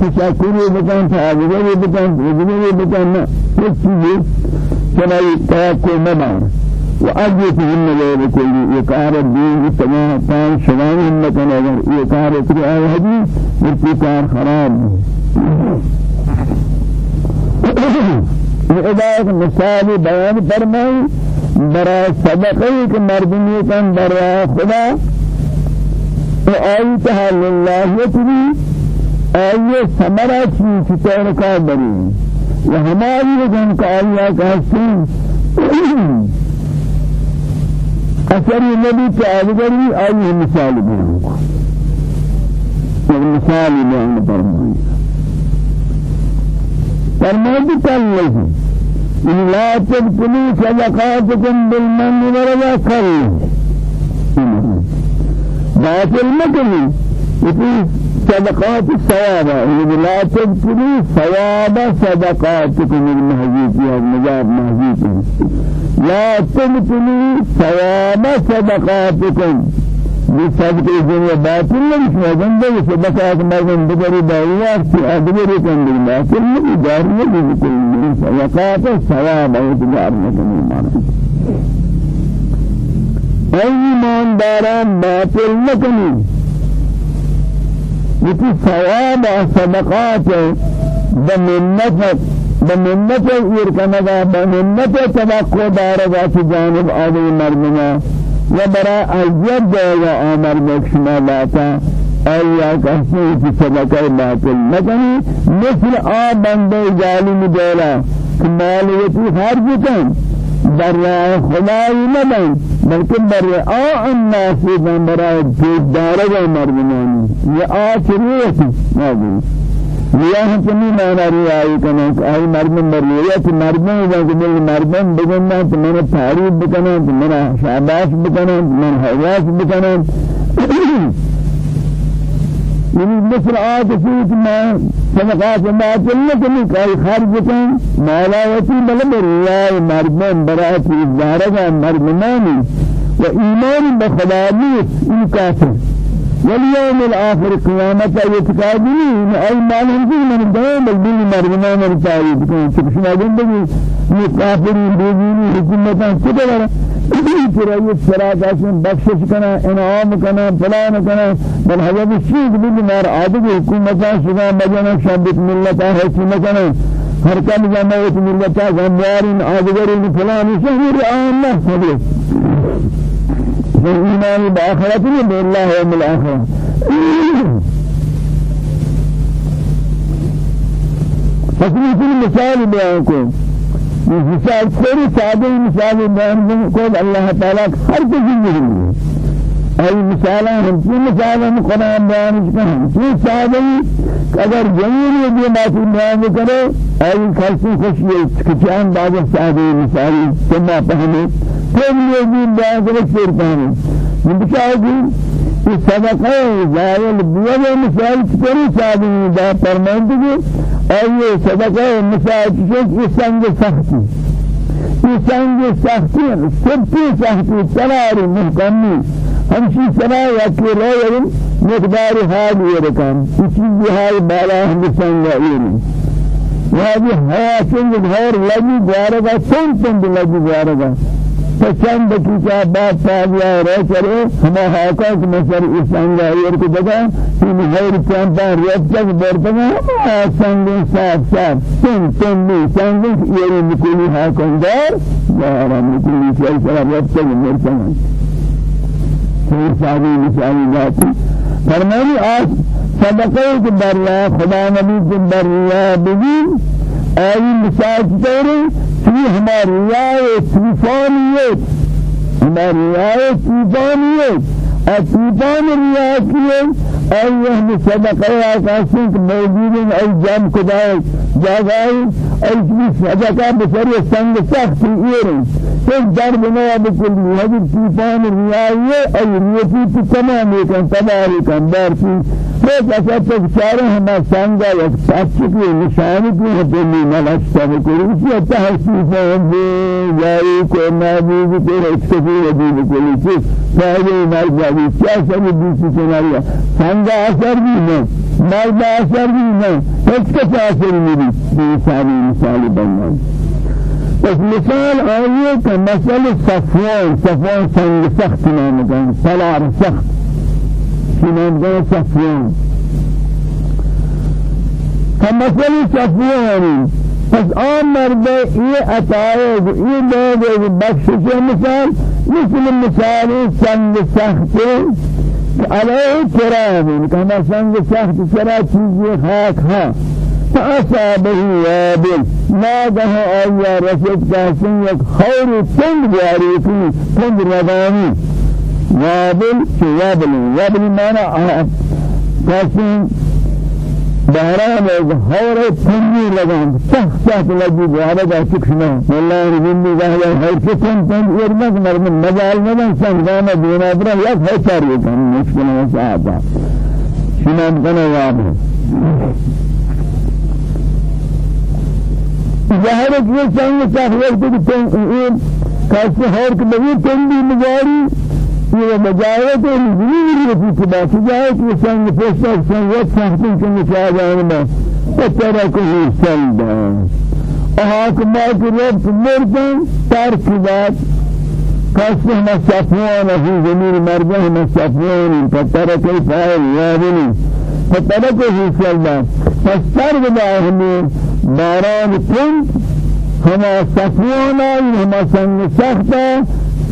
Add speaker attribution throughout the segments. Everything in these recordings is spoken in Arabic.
Speaker 1: تشکری بکن تعالی بکن وجودی بکن نه هیچ چیزی چنای توقع مبان و اجیتهن غیر کلی اقار الدین تمام پان شوان مکن اگر اقار اتری آئی حدیث مرتی کار خراب یہ مثال بیان فرمائی برای صدقه که مردمی کن برای خدا و آئی تحال آئی سمرا چیز چطور کار بری و ہماری جن کا آئیہ کہستی اثری نبی کے آدگری آئی مثال بیان مثال بیان فرمائی فرمائی کل لگی إن لا تبطلوا صدقاتكم بالمن والذكر باطل مكني في صدقات الثواب لا تبطلوا ثواب صدقاتكم المهزيك يا مجاب مهزيك لا تبطلوا ثواب صدقاتكم. بصدق الدنيا باطل ليس مجنده صدقات مجن بجري دعوات في أدبر كان بالباطل من دار من صدقات ثواب أو تجار من المعنى أي من داران باطل لكني لكي ثواب صدقات بمنة بمنة يركنا بمنة تبقى دارا في جانب آدم مرمنا وبرا أجد جاء آمر بكشما لاتا. أي كهسي في صدقة باطل لكن مثل آ بندے ظالم دولا ماليتي خارج كان برا خدای نبن بلکہ برا آ الناس بن برا جود دارا مردمانی. یہ آ چریتی نازل ریا ہمیں مانا ریائی کنا آئی مردم بریا کہ مردم وزن مردم بگنا تو میں تعریف بکنا تو میرا شاباش بکنا تو میں حواس بکنا یعنی مثل آت فیت ما صدقات ما جلت نہیں کئی خرج کن مالاوتی بل بریائی مردم برای ازدارگا مردمانی و ایمان بخدانیت این کافر. واليوم الآخر قيامة يتكادني أي مال هنزي من الدوام البيل مرغمان التاريخ كون شكشنا جندگي مكافرين بيجيني حكومتان كده ترى يسرات عشان بخشش كنا انعام كنا فلان كنا بل هذا الشيء بيجي مار عادي حكومتان شغا مجانا شابت ملتا حكومة كنا هر كم جماعة ملتا غموارين عادي فلان شهر آن الله إيمان بآخرته بالله يوم الآخرة فكل كل مثال بيانكم مثال كل سادة مثال بيانكم الله تعالى هر كل أي مثال هم في مثال هم قرآن بيان كهم في سادة اگر جميل يجي ما في بيان كره أي خلص خشية كتيان بعض سادة مثال ثم فهمه كل يجي بيان كره شير فهمه من بشاهدين الصدقة زائل بيان مثال كره سادة دا فرمانده أي صدقة مثال كره سنگ سختی. سنگ سختی سبتی سختی سراری محکمی همشي سنا يكي لا يرم مقدار هذا يركان. كل هاي بالا هم سنگائين وهذه حياتين غير لجي جارگا سنتن لجي جارگا فچند دقیقہ بعد پایا رہ چلے ہم ہاکا کہ مسر اسنگائیر کو جگہ ان غیر چانتا ریت تک برتنا سنگ صاف صاف تن تن بھی سنگ یہ نکلی ہاکندار جارا نکلی سے ریت تک مرتنا مثالی مثالی ذاتی فرمانی آس صدقه که بریا خدا نبی که بریا بگیم آئی مثال چطوری فی ہماری رعای صفانیت ہماری رعای صفانیت اصفان ریاکیت آئی ہم صدقه آکاسی که موجودین ای جمع کدائی جاگائی ای صدقه بسری سنگ سختی ایرن ایک درد نہ بکلی حضرت طوفان ریائی ای ریتی تو تمام کن تباری کن درسی ایک ایسا تک چارے ہما سنگا یک سچ کی نشانی کی ہتنی ملاشتا بکلی اسی اتا حسیف ہے جائی کو نابیز کو رکھتی ودی بکلی چیز فائدے مال جاوی کیا سبی دوسری سناریہ سنگا أثر بھی نہیں مرد اثر بھی نہیں ہیچ کس اثر نہیں مثالی مثالی بننا اس مثال آئیے کہ مثل صفوان صفوان سنگ سخت نام کہیں سلار سخت نام کہیں صفوان كمثل صفوان پس آن مرد یہ عطائے یہ لوگ بخشش مثال مثل مثال سنگ سخت علیه تراب كما سنگ سخت سرا چیزی خاک ها. فأصابه وابل ما ده آیا رسد کاسن یک خور تنگ بیاری کی تنگ ردانی وابل چه وابل وابل مانا کاسن بهرام هور تنگی لگان سخت سخت لگی بهرام دا چکشنا والله ربندی گهلا هر کتن تنگ ارمک مرمن مجال مدن سنگانا دینا برا یک ہے چاری کن مشکل مساعدہ شنام کنا وابه ظاهر ہے کہ سنگ سخت وقت تنگ کاسے ہور کے بغیر تنگی مجاری یہ مجاہد ہے زمین کی في باقی جائے کہ سنگ پوچھتا سنگ وقت سختی کے نشاہ جانے میں فترکه سلدا احاکما کی رب مردن ترک ذات قسم مصفوان في زمين مرجع مصفوان فترك الفاعل يابني فتركه سلدا فاسترد باهم باران كنت هما صفوانا هما سنگ سختا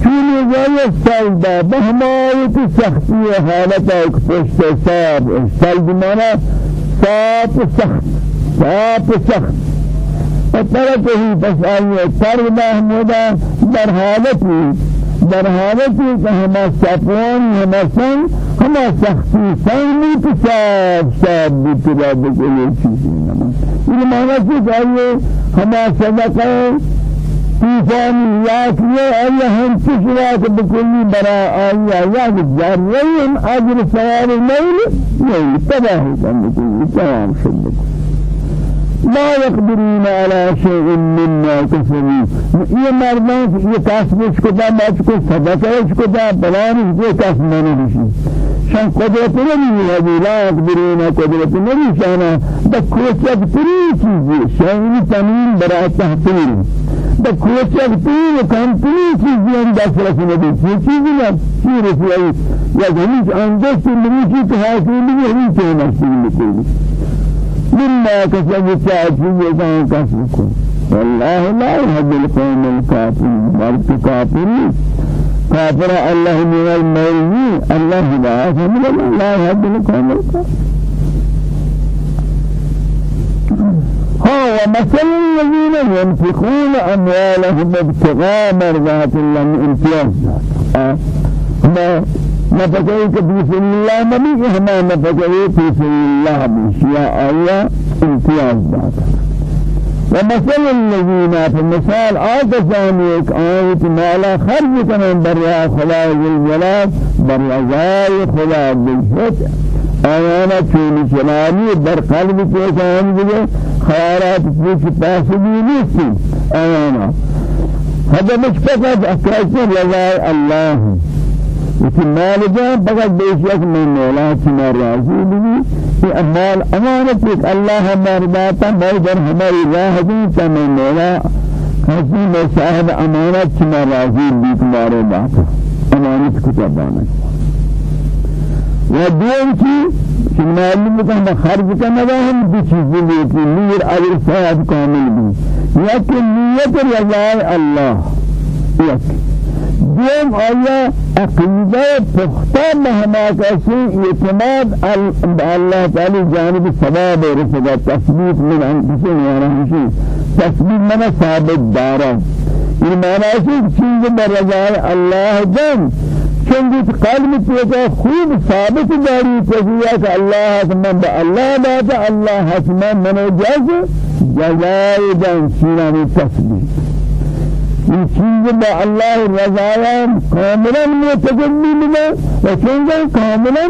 Speaker 1: چونی جای سلده به همایت سختی حالت ایک پشت صاف سلد مانا صاف سخت صاف سخت فترکه پس آئیے تر محمودا در حالتی در حالتی کہ ہما صفوان ہما سن ہما سختی تو صاف صاف بیتلا بکلی چیزی نمان یہ معنی کہ آئیے ہما صدقہ طوفان ياكيه أي هم تشراك بكل براء أي ياك جارين أجر سوار الميل ميل تباهي بكل تمام شبك لا يقدرون على شيء مما كسبوا. یہ مردان یہ کاسبش کو دا ماچ کو صدقہ کو دا بلان یہ کاس مانے بشی. شان قدرت نہیں ہے لا يقدرون قدرت نہیں شانا. بکوچک تری چیزی شان تمیم برا تحقیر بکوچک تین کمپنی چیزی هم دست رسونه بید چی چیزی نه؟ چی رسوایی یا هیچ اندست مریشی که حاصلی هیچ نشتی میکنی مما یکان کسب کن والله لا يهدي القوم الكافرين. بل كافرين. كافر الله من المؤمنين الله هدايه من لا القوم الكافرين. ها ومثل الذين ينفقون أموالهم ابتغاء مرضات الله امتياز ما نفقه سبيل الله نبي هما نفقه سبيل الله بشياء الله امتياز ذات ومثل الذين في آتسان يك آية مالا خرج كمان بريا خلا الجلال بريا زاي خلا بالهت آيانا چوني شلالي بر قلب كيسان بجي خيارات في تاسبي نسي آيانا هذا مش فقط أكاسر رضاء الله. وفي مال جان فقط بيشيك من مولا كما راضي بني في أمال أمانتك الله مرضاتا بيدر هماري راهدين كما مولا. خزين صاحب أمانت كما راضي بك مارو باتا أمانت كتابانا ودين کی؟ کہ معلوم کہ خرج کرنا ہم بھی چیزیں لیتی نور اگر صاحب کامل بھی لیکن نیت رضا اللہ یک. دوم آیا عقیدہ پختہ مہما کسی اعتماد اللہ تعالی جانب ثواب رسدہ تثبیت من انفسین یا رحمشی تثبیت من ثابت دارا. یہ معنی کہ چیز برضا اللہ جان. چونکہ قلب تو خوب ثابت داری تجیا کہ اللہ من الله بعد الله حسن من جز. جزاء دان سینا میں این چیز با الله رضایان کاملا متجلی مده و چون کاملا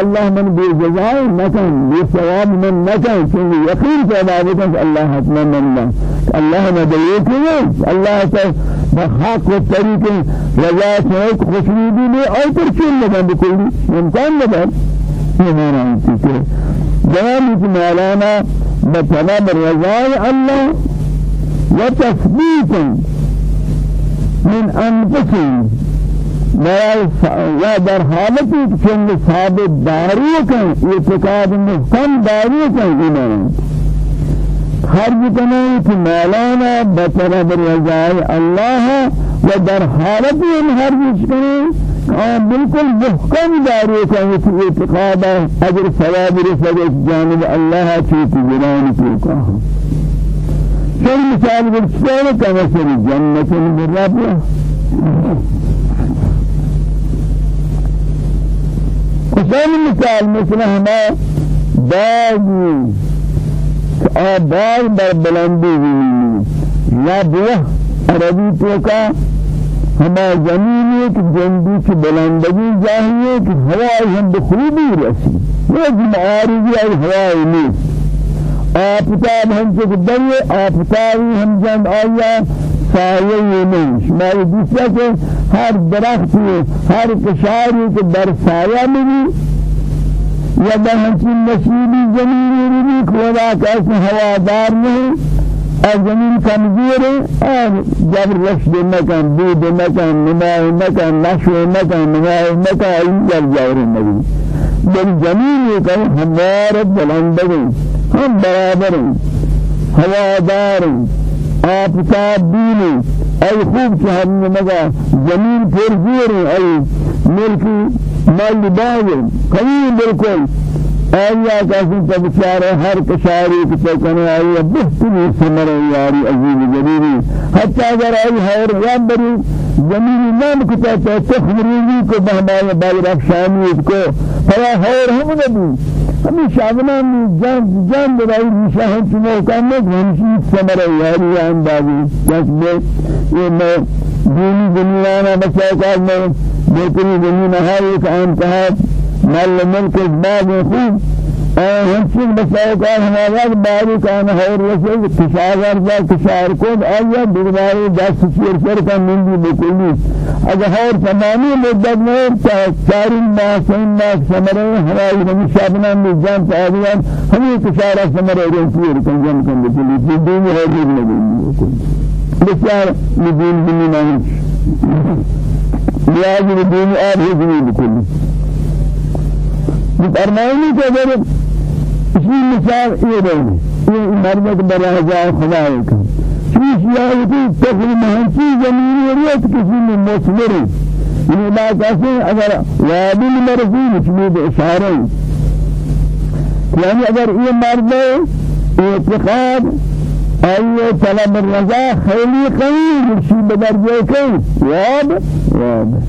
Speaker 1: الله من بی جزای نکن بی ثواب من نکن چون یقین پیدا بکن الله حتما من الله مدعی کنه الله تا بحق و طریق رضا سے خوشنودی میں اور پر چون لگا بکلی امکان لگا یہ مانا ہے کہ بطلب رضاء الله وتثبيتا من أنفسهم. یا در حالتی چند ثابت داری کن اعتقاد محکم داری کن ایمان ہر جتنے کہ مولانا بطلب رضای اللہ و در حالتی ہم ہر جتنے آن بالکل محکم داری کن کہ اعتقاد اجر ثواب رسل جانب اللہ چیتی جنان کی کہا چون مثال برسول كمثل جنة من ربه وثاني مثال مثل هما باغي آبار بر بلندی ربوه عربی تو کا ہما زمین ایک جندی کی بلندگی جاہیے کہ ہوائی ہم بخوبی رسی. یہ معارضی نیست. آفتاب ہم سے دریے آفتابی ہم جان آیا سایه نہیں شماری دوسرا کہ ہر درخت ہر کشاری کے در سایہ ملی یا در ہمچین نشیبی زمینی بھی کھولا کیسے ہوادار نہیں اور زمین کمزور ہے اور جب رشد مکان بود مکان نمائی مکان نشو مکان نمائی مکان جب جاور نبی بل یہ کہ ہمارے بلندگی ہم برابر ہیں آفتاب دینی ای خوب کہ ہم نے مگا زمین پر زور ای ملکی مال باغ قوی بالکل آیا کسی تبچارے ہر کشاری کی چکنے آئی بہتری سمر یاری عزیز جلیلی. حتی اگر آئی حیر یاد بری زمینی نام کتا تو تخبریلی کو بہمائے بائی رفشانی کو فلا حیر ہم نبی ہمیں شاگنان میں جان جان برائی نشاہن چمو کامنے ہمشی سمر یاری اندازی جس یہ میں دینی دنیانا بچہ میں بہتری زمین ہے ایک عام کہا مال ملک بعد خوب. همچین مسائل ہمارا باری کان ہے رسول کشاور جا کشار کو آیا دیواری دس چیر پر کا مندی بکلی اگر ہر تمامی مدت میں چار ماہ سین ماہ سمرے ہماری ہم شابنا میں جان پایا ہمیں کشارہ سمرے رسول کن جن کن بکلی دین ہے دین نہیں بسیار دین دین نہیں نیاز دین آب ہی دین بکلی فرمائنی کہ اگر اسی مثال یہ رہے یہ مرمت برا جائے خدا کا چیز یہ کہ تقل مہنچی زمینی ریت کسی میں مصبر یہ بات ایسے اگر وابل مرضی مجمود اشارہ یعنی اگر یہ مرد اعتقاد أي طلب الرجاء خيلي قوي مرشي بدرجة كي واب واب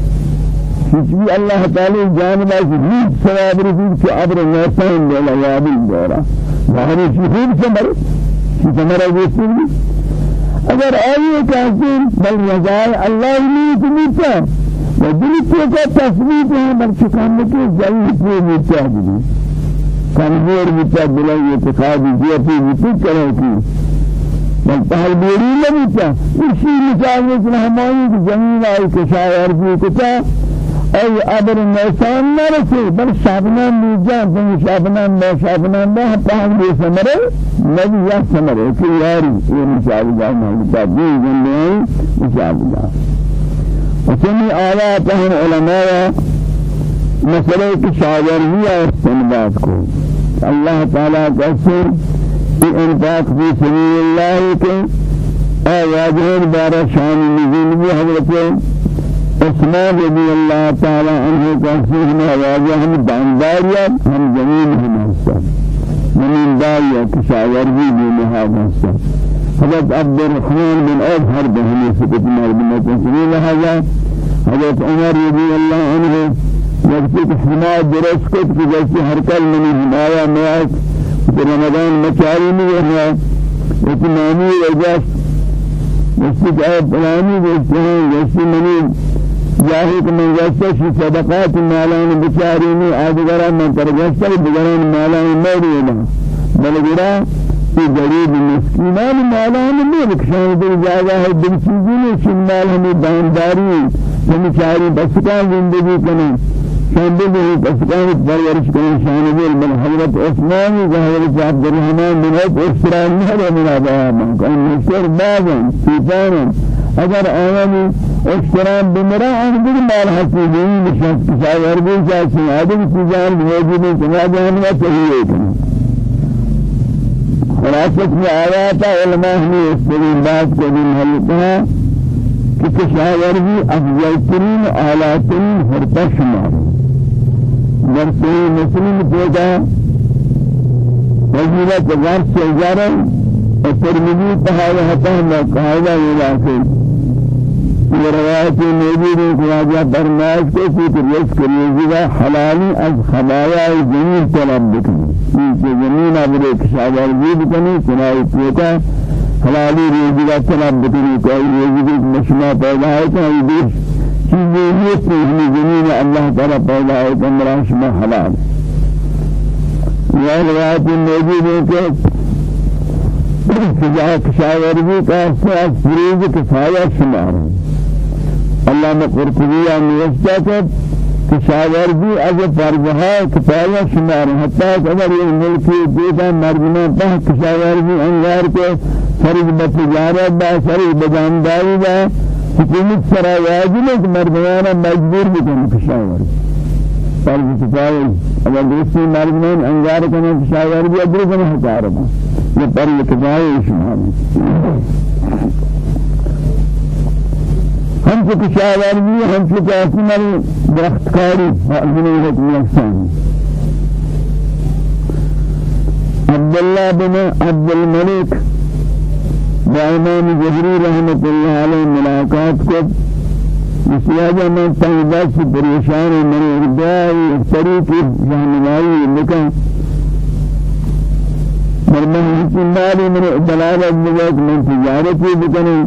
Speaker 1: بھی اللہ تعالی جانب از رید ثواب رسید کہ عبر نیسان لیلا یابی دورا ظاہری شہود سمر سمر رسید اگر آئیے کہتے بل رضائے اللہ نیت نیتا و دلتی کا تصویت ہے بل چکانے کے ضعیف کو نیتا بھی کمزور نیتا دلائی اعتقادی جیتی نیتی کرے کی بل بیری لبیتا اسی مثال میں ہماری زمین آئی کشایر بھی کتا۔ أي أبر النسان نرسي بل شابنان نيجان فن شابنان ما شابنان ما پاهم دي سمره نبي يا سمره كي ياري یہ مثال جا مالتا دي جنبه مثال جا وسمي آيات هم علماء مسئلہ کی شاگردی اور استنباط کو. اللہ تعالیٰ کہ انفاق فی سبیل اللہ کے آیات بارہ شان نزول بھی حضرت عثمان رضی اللہ تعالی عنہ کا سہنا واجہ ہم دانداریا ہم زمین ہم حصہ زمین داریا کشاورزی بھی لحاظ حضرت عبد الرحمن بن عوف ہر بہنی سکت مرمت سنی لہذا حضرت عمر رضی اللہ عنہ جبکہ حمایت درست کو کہ جیسے ہر کل منی میات رمضان مچاری نہیں ہے لیکن نامی وجہ مستق آب پلانی دیکھتے ہیں جیسے منی جاهد من جسد في صدقات مالان بشارين آدگرا من ترجسد بگران مالان مرينا بلگرا في غريب مسكينان مالان ملك شان دل جاگا ہے دل چیزیں شن مال ہمیں دانداری. ہمیں چاری بسکان زندگی کریں شان به اسكان پرورش کرنے شان دل من حضرت عثمان و حضرت عبد الرحمن بن عوف اسرائیل نہ من ابا من کان مشر بابن سیفان اگر آیانی احترام بمرا ان دل مال حسیبی نشاط کشاور بھی جاسی آدم چیزان موجود ہیں سنا جان و چاہیے خلاصت میں آیات علماء نے اس بات کو بھی حل کہ کشاورزی افضل ترین اعلیٰ ترین ہرتا شمار در صحیح مسلم پیدا فضیلت غرب سے اجارہ حتا ہم قاعدہ علاقے یہ روایت موجود ہے کہ راجہ برناز کو کوئی رزق ریزیگا حلالی از خبایا زمین طلب بکنی۔ یہ زمین ابرے کشاورزی بکنی چنائی پیتا حلالی روزی کا طلب بکنی کوئی روزی کی مشنا پیدا ہے یہ دیر چیزیں یہ پہلی زمین اللہ تعالی پیدا ہے تو مرا شما حلال۔ یہ روایت موجود کہ فجاء کشاورزی کا أساس فریض کفایہ شمار اللہ نے قرطبیہ نوشتا کہ کشاورزی از فرضها کفایہ شمار حتی اگر یہ ملکی دیتا مردمان پہ کشاورزی انگار کے فرض بتجارت با فرض بجانداری با حکومت سرا واجب ہے کہ مردمان مجبور بکن کشاور فرض کفایہ اگر دوسری مردمان انگار کرنے کشاور بھی ادرو کرنے ہزار با۔ یہ فرض کفایہ شمار ہم سے کشاور بھی ہم سے کافی مر درختکاری حاضر حکم احسان عبداللہ بن عبد الملک امام جهري رحمة الله عليه ملاقات کو مسیاجہ میں تنگا سے پریشان من اقدائی طریق جانوائی لکن مرمہ حکم مالی من دلالت بگت من تجارتی بکنی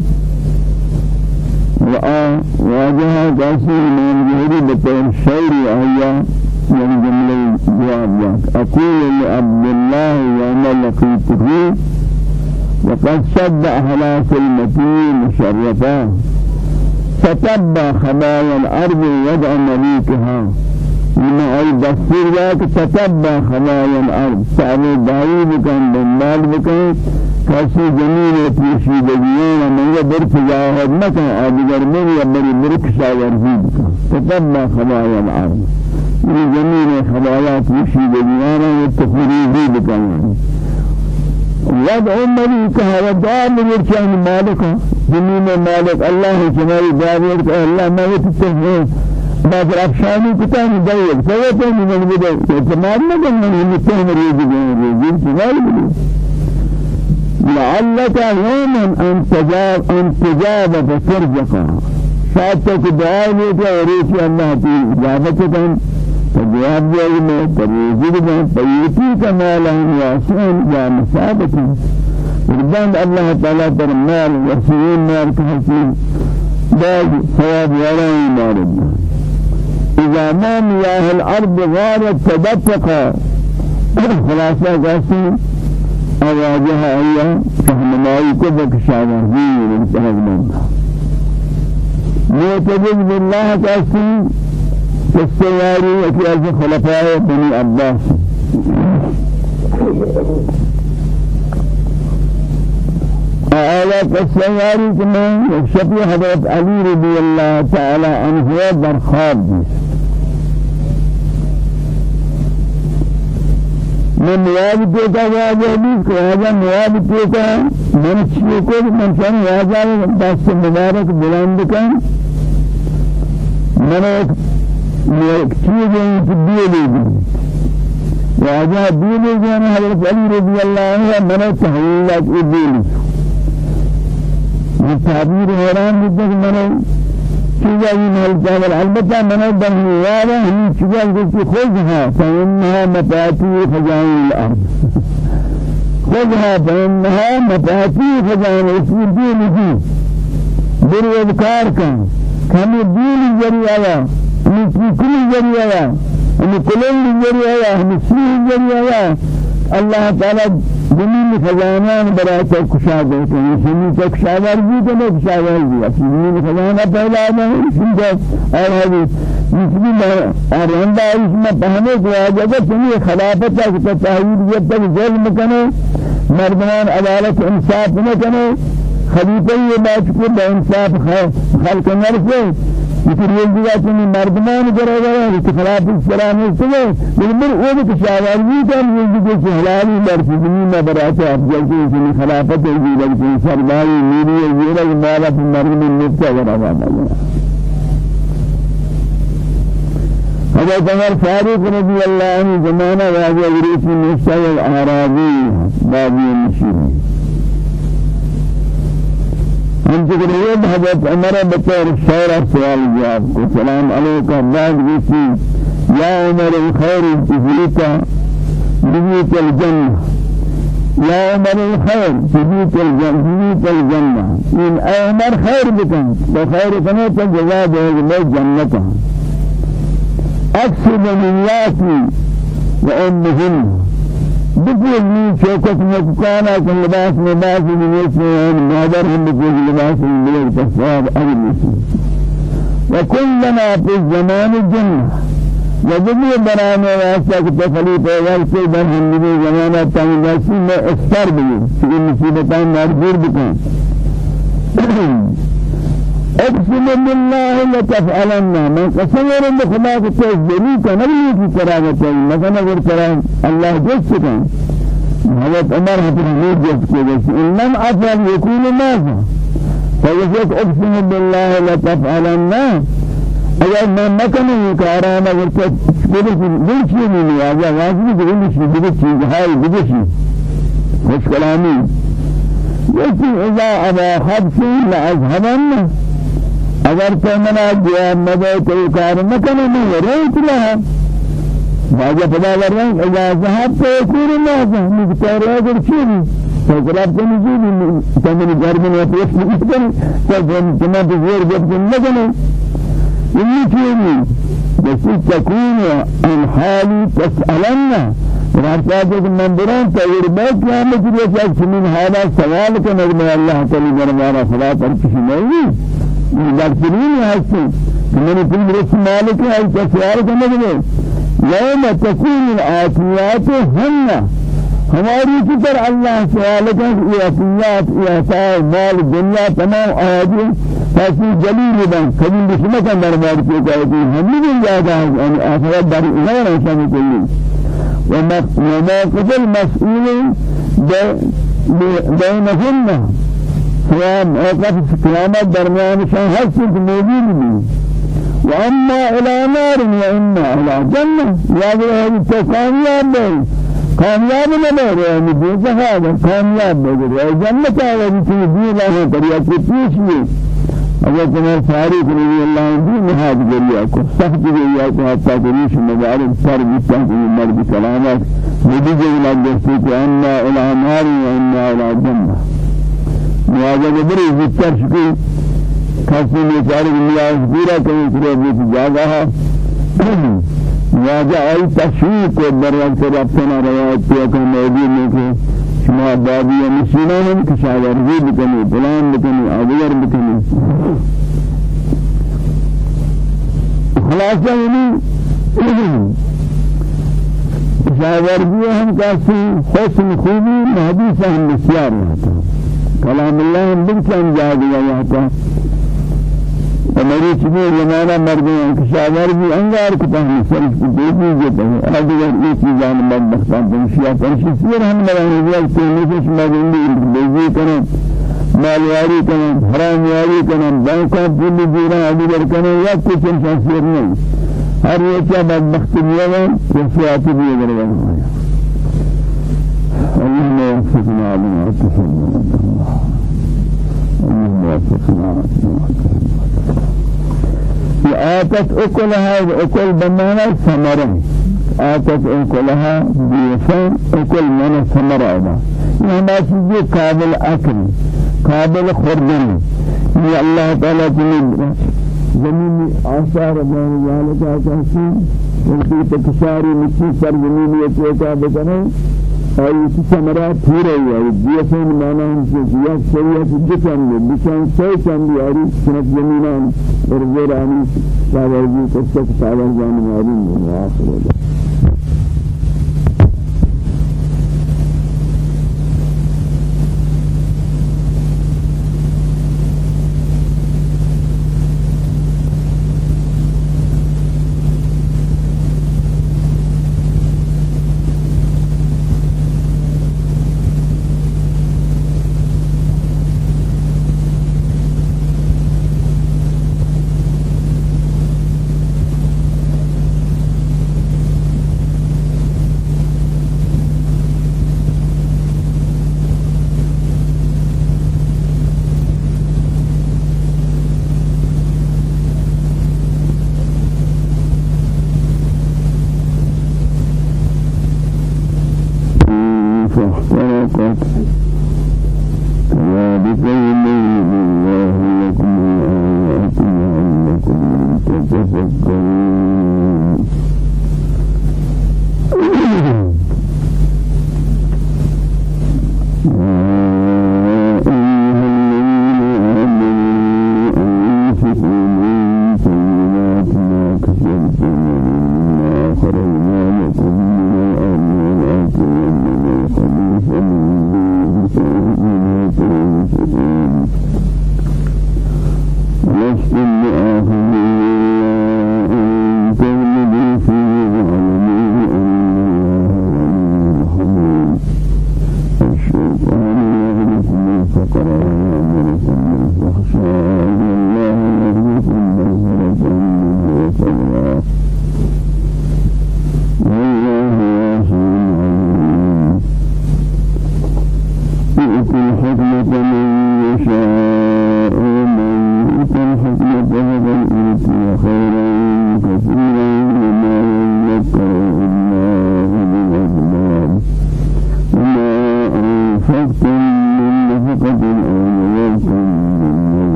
Speaker 1: واجهة قاسي من جهري بطور شعري آية يعني جملة جواب أقول لعبد الله وأنا لقيته وقد شد أهلا سلمتي مشرفا فتبى خبايا الأرض يدعى مليكها لما أي دستور ذاك تتبع خبايا الأرض. سعبي دعوي بكن بمال بكن كاسي جميل يتوشي دجيان من يبر فجاهد مكان آدگر من يبر مركشا ورزي بكن تتبع خبايا الأرض. من جميل خبايا توشي دجيان يتفريزي بكن وضع مليكها ودعا من مالك. زمين مالك. الله جمال داريك الله ما يتتفهم بعد افشانی کتانی دیگر سوات من بده اعتماد نکن من متهم ریزی ریزی چیزایی بده لعلك يوما أن تجاب أن تجاب فترجق شاید تو دعا لیتا ریسی اللہ تی اجابت کن فجواب دیا میں تریزی بنا فیتی کمالا واسعن یا مسابت ربان الله تعالى در مال وسيم مال كحسين باج ثواب وراء مال إذا ما مياه الأرض غارت تدفق خلاصة قاسم أواجها هي كهنمائي كبك شعبه انتهى من. معتبر بالله قاسم كالسياري وفي أجل خلفاء بني عباس. آيات السياري كما شفي حضرت علي رضي الله تعالى عنه در خواب من مواد پیتا واجہ بھی کہ واجہ مواد پیتا من چیئے من چاہنے واجہ دست مبارک بلند من ایک چیز ہے دیے لے واجہ دیے لے جانا حضرت علی رضی اللہ عنہ من تحویلات ادیلی تعبیر حیران جدا من چیزا این جاول البته من دم یاره همین چیزا که خودها فإنها مفاتيح خزائن الأرض. خذها فإنها مفاتيح خزائن اسم دين دي بر اذكار كان كم دين جريا من كل جريا من كل جريا من سير جريا الله تعالى زمین خزانان برای تو کشا دیتے ہیں زمین تو کشاور بھی تو نہیں کشاور بھی زمین خزانہ پیدا نہیں سمجھا اور حدیث مثل ما آراندا اسمه پہنے کو آجا کہ تمہیں خلافت ہے تحویل جب تک ظلم مردمان عدالت انصاف نہ کنے خلیفہ یہ خلق نرسے مثل یہ جگہ تمہیں مردمان کرے گا کہ خلاف السلام ہے بالمر وہ بھی شاواری کر یہ سے حلالی مرسی زمین میں براتے افضل کی اسمی خلافت ہے لیکن سرداری میری یہ رہا مالا مرد من نفسه ورحمة حضرت عمر فاروق رضي الله عنه زمانہ واجہ وريث من نساء الأعرابي بابي المشير ہم ذکر یہ حضرت عمر بطور شعر سوال جواب کو سلام علیکہ بعد بسی یا عمر الخير تفيك بيت الجنة. يا عمر الخير تفيك الجنة. تفيك الجنة. إن عمر خير بكم وخير كنت جواب الجنة. أكثر منياتي وأمهن. بقول لي شوكت مكانا كل لباس لباس يسمعون مادر هم بقول لباس أبي وكلنا في الزمان الجنة. وجدي برانا واسطة كتفلي واسطة بن هم بي زمانا تاني میں اختار بھی في مصیبتان مرجور بکن أقسم بالله لتفعلن من قسم رب خدا کو تجلی کا نبی کی کرامت ہے مثلا اگر کرا اللہ جس کا حضرت عمر حضرت حمید جس کے جس إن لم أفعل يكون ماذا؟ فيقول أقسم بالله لتفعلن اگر میں مکن کارانہ اگر بڑی بڑی چیز نہیں ہے یا واجب بڑی چیز بڑی چیز ہے چیز خوش کلامی إذا أبا حبس لأذهبن اگر تو منا جواب مدے کوئی کار نہ کرے میں روت رہا واجہ پدا ورن اذا ذهب تو يكون ماذا مختار اگر چیزی تو جراب کو نہیں تمہیں گھر میں نہ پیش نہیں کرے تو جن تمہیں زور جب نہ کرے یہ چیزی بس تكون عن حالي تسألنا رابطة من بران بيت يا مجرد من هذا سوال كنجم الله تعالى جربارا صلاة الكشي مذكرين هستي من كل رس مالك أي تسوار كنجم يوم تكون الآتيات هن. ہماری فکر اللہ سوال کا یاسیات یاسا مال دنیا تمام آدی فاسی جلیل بن کبھی بسمت دربار کے کہتی ہم بھی زیادہ ہیں آخرت در غیر انسان کلی وموقف المسئول بينهن قيام اوقات قيامت درمیان شان هر چیز موجود بھی واما إلى نار واما إلى جنه یا وہ تو کامیاب ہے کامیاب نہ بے یعنی دوزخ ہے کامیاب بے ہے جنت ہے وہ چیز دی نہ ہے پر یہ پیش بھی اگر تمہیں فارغ رضی اللہ عنہ نہاد سر بھی تنگ مرد کلامات مجھے جو لگ گئی کہ أنا إلى نار وأنا إلى جنه مواجهة بری زیادتر شکی کسی بیچاره نیاز پورا کنی کرے بیچ جاگا ہے مواجهه ای تشویق کو در وقت رفتنا روایت پیا کہ موجود نہیں کہ شما بابی مسلمان ہیں کہ شاورزی بکنی فلان بکنی آدگر بکنی. خلاصہ یعنی شاورزی ہم کسی حسن خوبی حدیث ہم بسیار رہتا ہے كلام الله بالكم جاء دیا تھا ہماری چیزیں زمانہ مردوں انکشافر بھی انگار کو پہنی سرف کو دے دیجئے ہے اگر یہ چیزان بدبختان تنشیہ تنشی سیر ہم لگانے دیا کہ نفس مدنی بیزی کریں مالواری کریں حرام یاری کریں بینکوں پولی جیران اگر کریں یا کچھ انشان سیر نہیں ہر یہ کیا بدبختی بھی ہے یہ سیاتی بھی اگر وفقنا لما تحب اللهم وفقنا آتت أكلها أكل بمعنى ثمرة آتت أكلها بيفان أكل من ثمرة يعني ما چیزی قابل أكل قابل خوردن یہ اللہ تعالیٰ کی زمین آثار بین ذالک آکاسی وقتی تکشاری مچی سر زمینی اچھے کا بکنے أي ثمرات پورے ہے۔ دیسن مانا ہم سے یا سیت جسم بچان سے چند یاری سنت زمینان اور زیرانی شاورجی قصہ تعالی جان مالین آخر شخصا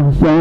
Speaker 1: condição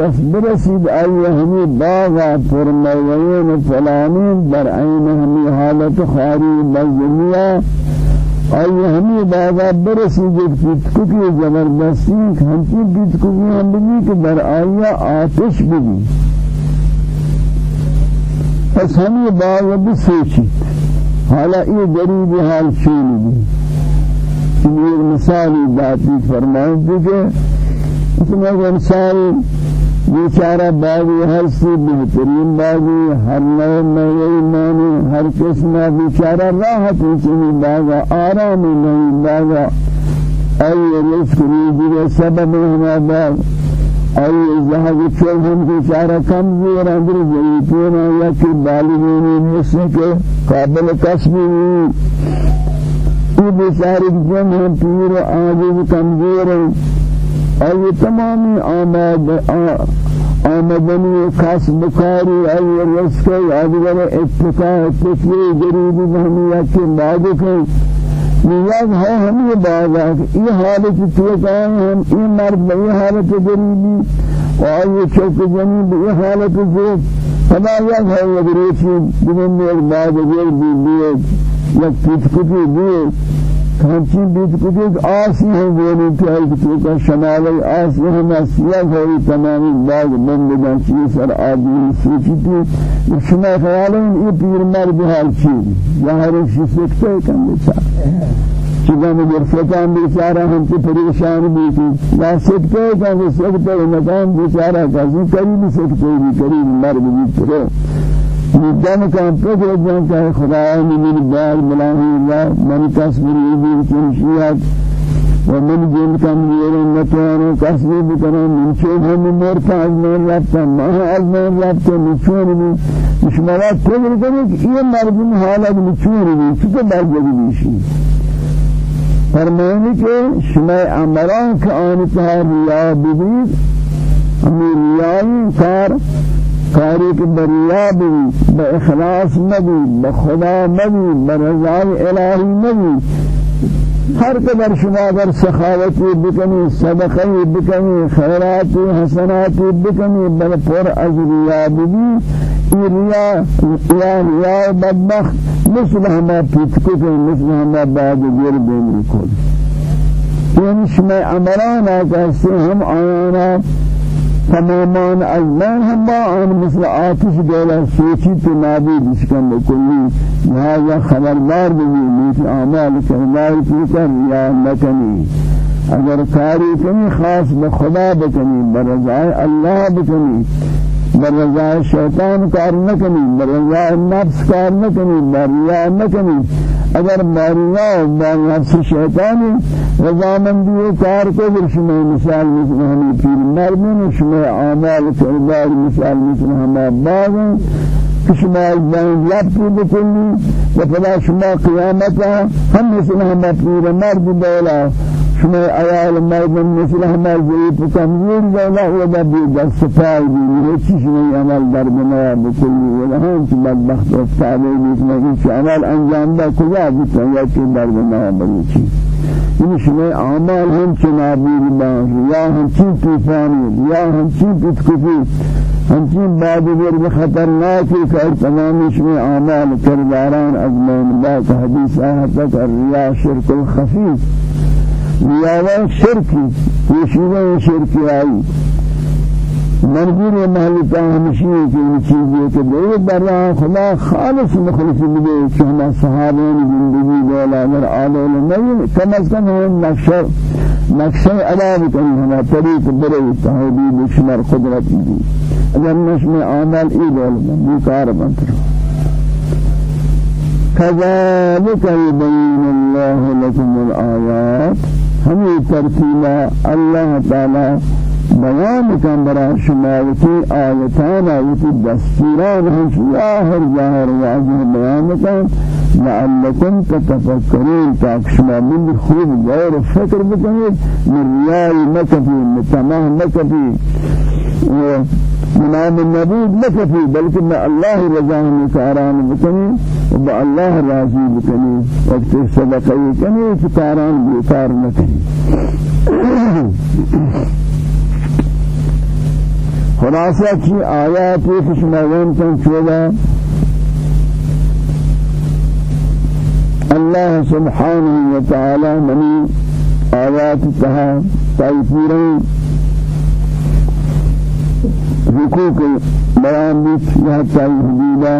Speaker 1: إعصار تسبرسد أيهمي باغا فرموين فلانين در عين همي حالة خاري بالدنيا أيهمي باغا برسد فتكوكي زبردستی همچی فتكوكي هم بني که در آیا آتش بني. پس همي باغا بسوچید حالا یہ غریب حال چونی بھی یہ مثالی باتی فرمائیں کہ اسمه انسان بیچارہ باغی ہر سی بہترین باغی ہر نئے نئے ایمانی ہر قسم بیچارہ راحت چنی باغا آرام نہیں باغا۔ ای رزق ریزی سبب ہما باغ۔ ای زہد چل ہم بیچارہ کمزور اندر ضعیفین یا کہ بالغین مثل کے قابل کسبی یہ بیچارے جن ہم پیر عاجز کمزور ہیں۔ ای تمامی آمد آمدنی کسب کاری آی رزق یادگر اتقاء تفری غریبی بہمی یکی بعد کہ نیاز ہے ہم یہ کہ یہ حالت توقع ہم یہ مرد یہ حالت غریبی اور یہ چوک جنی یہ حالت زیب فما یاد ہے یہ غریبی بمن ایک بعد غیر بھی یک کچھ کچھ بھی ہنچی بیت کچھ آسی ہیں بولی کہ ایک تو کا شمال آسی ہم اسیاگ ہوئی تمامی باغ بند جانچی سر آدمی سوچی تھی شما خیال ہے یہ پیر مرد حال چیز ظاہر شی سکتے کم بیچارہ چیزا مگر فتان بیچارہ ہم کی پریشان بھی تھی لا سکتے کم سکتے مکان بیچارہ کسی قریب سکتے بھی قریب مرد بھی دم كان فكر جان كان خدايا من بار ملاهي الله من تصبر يجي كنشيات ومن جن كان يرى نتوان كسب بكنا من شيء هم مرت أزمان لفتا ما أزمان لفتا نشون بي مش مرات فكر كنك إيه مرجم حالة نشون بي شو بعد جديد فرمانی کہ شما امران که آن تها ریا ببید ہمیں ریائی کار کاری که بریا بھی با اخلاص نبی با خدا نبی با رضای الہی نبی. ہر قدر شما در سخاوتی بکنی صدقی بکنی خیراتی حسناتی بکنی بل پر از ریا ببی. ای ریا یا ریا بدبخت مثل ہما پیتکو که مثل ہما بعد گر بینی کن این شما عمران آکا ہم آیانا تمامان ازمان هم آن مثل آتش دولا سوچی تو نابی بشکن بکلی لہذا خبردار بھی نیت اعمال کردار پیکر یا نکنی. اگر کاری کنی خاص بخدا بکنی برضای اللہ بکنی. برضای شیطان کار نکنی برضای نفس کار نکنی بریا نکنی. اگر ماریا و نفس شیطانی رضامندی کار کو در شما مثال مثل ہمیں پیر مرمون شما اعمال کردار مثال مثل ہمیں باغ شما بین لبتی بکنی و فلا شما قیامتا ہم مثل ہمیں پیر مرد دولا شما ایال مردم مثل ہمیں ضعیف کمزور دولا و دبی دست پای بھی چی شما عمل در بنا بکلی و ہم چی بدبخت افتاده مثل ہیچ عمل انجام دا کجا بیتا یا چی در بنا بلوچی این شما اعمال هم چنابیر با ریا هم چی طوفانی ریا هم چی پتکفی هم چی بعد بیر خطرناکی که تمام شما اعمال کرداران از من که حدیث آهد الریا شرک الخفیف. ریا و شرکی یہ شیوه شرکی آئی منظور محل ہمشی کی چیز یہ کہ دے برا خدا خالص مخلص بھی کہ ہم صحابہ زندگی دولا اگر آلو نہیں کم از کم ہم نقشہ نقشہ ادا بکن ہم طریق برے توحید بشمر قدرت دی اگر نشم عمل ای دول من کار بنتر كذلك يبين الله لكم الآيات. هم ترتيلا الله تعالى بیان کن برای شما. وتی آیتان وتی دستوران هم ظاهر ظاهر واضح بیان کن. لعلكم تتفكرون تاک شما من خوب غیر فکر بکنید. من ریای مکفی من تمام مکفی. منام النبي مكفي بلکہ میں اللہ رضا میں کاران بکنی و اللہ راضی بکنی وقت صدقہ کنی کاران بیکار نکنی. خلاصہ کی آیات کشماوان تن چودا اللہ سبحانہ وتعالی منی آیات تہا حقوق بیان بیت یا تائی حدیدہ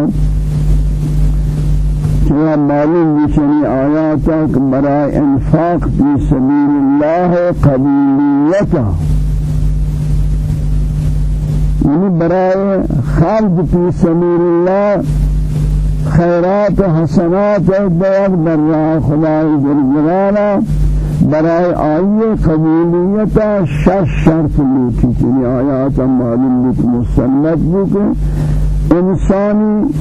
Speaker 1: چنہ معلوم بشنی آیاتا برای انفاق فی سبیل اللہ قبیلیتا یعنی برای خالد فی سبیل الله خیرات حسنات بیاد برای خدای جلالا برای آیه قبولیت شش شرط لیتی یعنی آیات معلوم لیت مسلمت بکن انسانی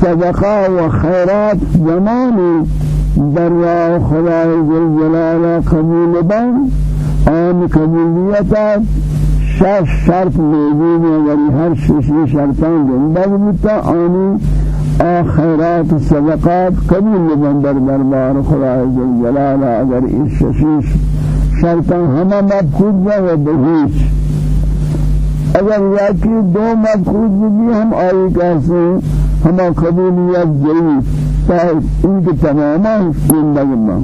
Speaker 1: صدقه و خیرات زمانی برای خدای جلالا قبول بان آن قبولیت شش شرط ہے یعنی ہر ششی شرطان زندہ بتا آنی آخرات صدقات قبول لبن در دربار خدا جل جلالہ اگر اس ششی شرطان ہمیں مبخود جائے بہیچ اگر یکی دو مبخود بھی ہم آئی ہیں ہمیں قبولیت جئی تا ان کے تماما زندگی میں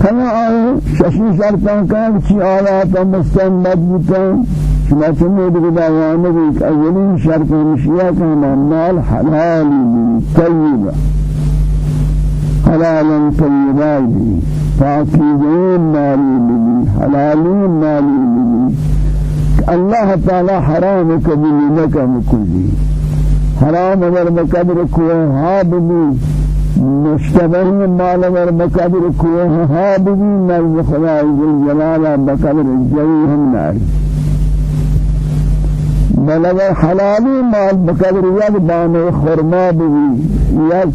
Speaker 1: کنا آئے ششی شرطان کان چی آلات مستند بودن دیگه دعوانه بید اولین شرط مشیه که مال حلالی بی طیبه حلالا طیبه بی پاکیزین مالی بی حلالی مالی بی الله تعالی حرام کبیلی نکم کلی حرام اگر بقدر کوه ها بی مشتبه مال ور بقدر کوه ها بگی نزد خدای جلال بقدر جوی هم ناری. بل اگر حلالی مال بقدر یک دانه خرما بگی یک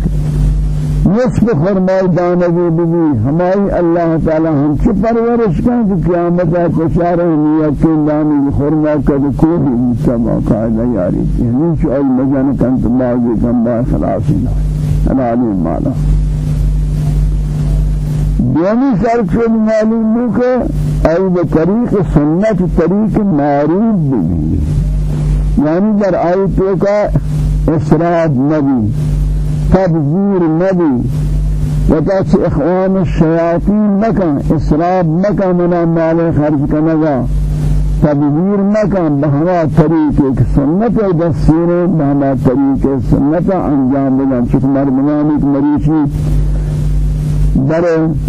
Speaker 1: نصف خرمای دانه بگی. ہماری اللہ تعالی ہم چی پرورش کن کہ قیامت کشار ہم یک دانه خرما کد کوہی سما قاعدہ یاری. ہمیں چاہیے مجان کن تو باغی کن با خلاصی نہ حلالی مالا دومی سر چون معلوم ہو کہ ای بطریق سنت طریق معروف بھی یعنی در آیتوں کا اسراد نبی تبذیر نبی. وتاس اخوان الشیاطین مکن اسراب مکن منا مال خرج کنگا. تبذیر نکن بہما طریق سنت دستور بہما طریق سنت انجام بدن. چک مرمنان ایک مریشی در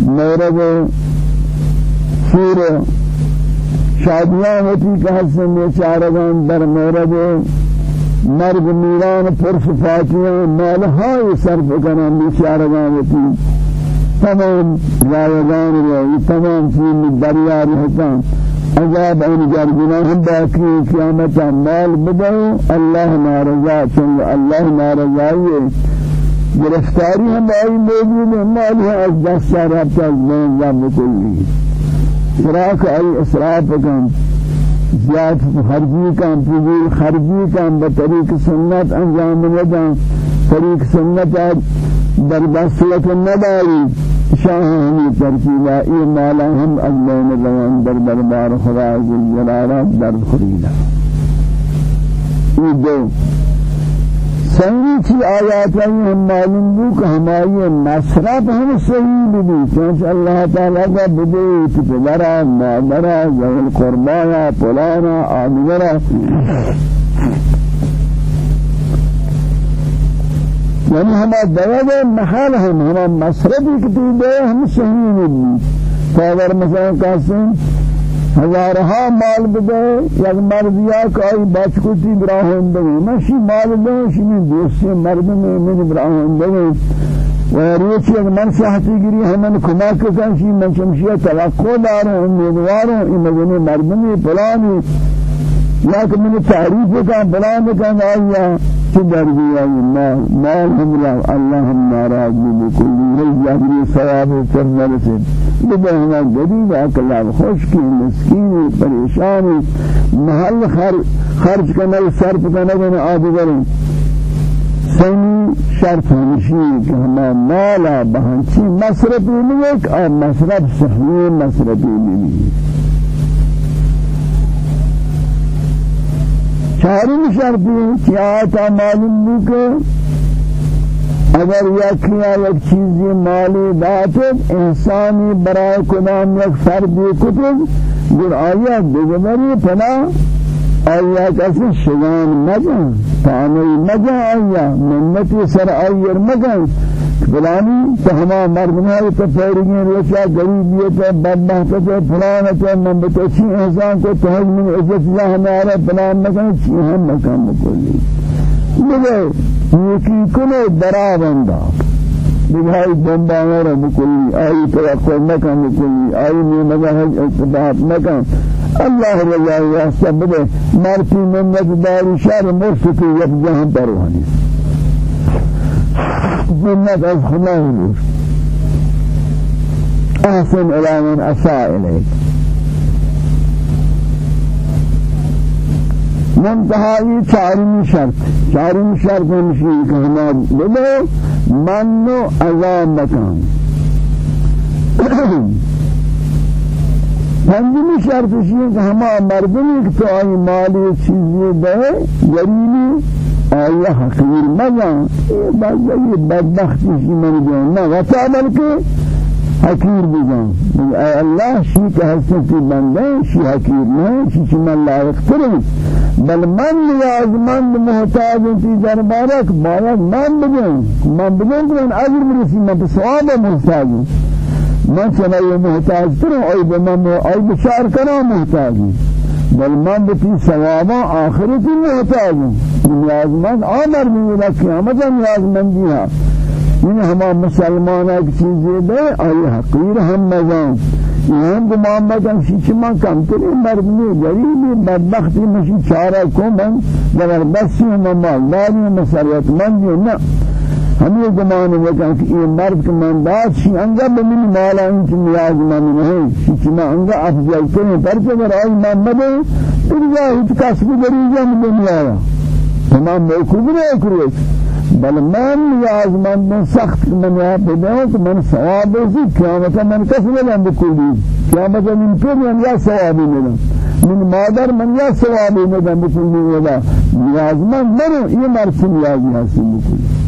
Speaker 1: مورد سور شادیان ہوتی کہ حسن بیچارگان در مورد مرگ میران پرصفاتیاں مالہائی صرف کنن بیچارگان ہوتی تمام رایگان رہی تمام چیز دریا رہتا عذاب ان جرگنا ہم باقی قیامت مال بدو اللہ نارضا چون اللہ نارضائی گرفتاری ہم آئی موجود ہے مال ہے از دست رابطہ از منظم بکلی فراق آئی اسراف کن. زیاد خرجی کن فضول خرجی کن بطریق سنت انجام ندن طریق سنت در بسیت نداری. شاہ ہمی ترکیبہ ای مالا ہم اجلین روان در دربار خدا جلالہ در خریدہ ای دو سنگی چی آیات ہیں ہم معلوم بو کہ ہماری مصرف ہم صحیح بھی چونچہ اللہ تعالیٰ کا بدیت پدرا مادرا زہل قربانا پلانا آدگرا۔ یعنی ہما دواب محل ہم ہما مصرفی کتیبے ہم صحیح بھی فاگر مثلا قاسم ہزارہا مال بدے یک مردیا کائی بچکتی براہم دے مشی مال دے شمی دوستی مرد میں من براہم دے وریچی یک من صحتی گری ہمن کمک کنشی من چمشیہ توقع داروں امیدواروں امدنی مردمی پلانی۔ یا من تعریف کا بلان کا آیا کہ درجی آئی مال مال ہمرا اللہ ہم ناراض بکلی رجی ثواب فرمال سے بدهنا جدید اکلاب خوش کی مسکین پریشان محل خرج کرنے صرف کرنے کے آدگر سنی شرط ہمشی کہ ہما مالا بہنچی مصرفی نہیں اور مصرف صحیح مصرفی نہیں چارم شرطی کہ آتا معلوم کہ اگر یکی یک چیزی مالی داتد انسانی برای کدام یک فردی کتب گر آیا دیگری پنا آیا کسی شگان مجن تانی مجن آیا منتی سر آیر مجن فلانی تو ہما مردمائی تفیرگین روچا گریبیت بدبخت تو فلانت من بتوچی انسان کو تحج من عزت اللہ ہمارا فلان مکن چی ہم مکن مکلی بگئے یکی کنه درابنده بهای بمبانا را بکلی آئی توقع مکن بکلی آئی نیمگاه اتباعت مکن الله رضا واسطه بده مرتی منت داری شهر مرسکی یک جهان منت از خدا بود. احسن إلى من اساء الیک. منتهایی چارمی شرط چارمی شرط ہمشی کہ ہما بلو من و عذاب مکان پنجمی شرط یہ کہ ہما مردمی کہ تو آئی مالی چیزی دے گریلی آیا حقیر مزان یہ بدبختی شی من دیون نا وطا بلکہ حقیر بجان اے اللہ شی کہ حسنتی بندے شی حقیر نہیں شی چی من لائق کریں بل من نیازمند محتاج تی دربارک باید من بجان من بجان کہ من عجر مرسی من بسواب محتاج من چنائی محتاج کروں آی بمن آی بشار کروں محتاج بل من بتی ثوابا آخرتی محتاج نیازمند آمر بھی قیامت نیازمندی ہے این ہما مسلمان ایک چیزی دے آئی حقیر ہم مزان یہ ہم محمد ہم شیچ من کم تری مردمی غریبی بدبختی مشی چارہ کو من زبردستی ہم مالداری نا ہم یہ گمان وکن کہ یہ مرد کے مندات شی انگا بمین مالا انچ نیاز من نہیں شیچ من انگا افضل کریں پرچہ اگر آئی محمد. ہے پھر جاہی کسب دریجہ من دنیا تمام موقوب نہیں کرے بل من نیازمند من سخت من یا بدون که من ثواب بزی قیامت من کس ندم بکلی قیامت من پر یا ثوابی ندم من مادر من یا ثوابی ندم بکلی ولا نیازمند من یہ مرسی نیازی حاصل بکلی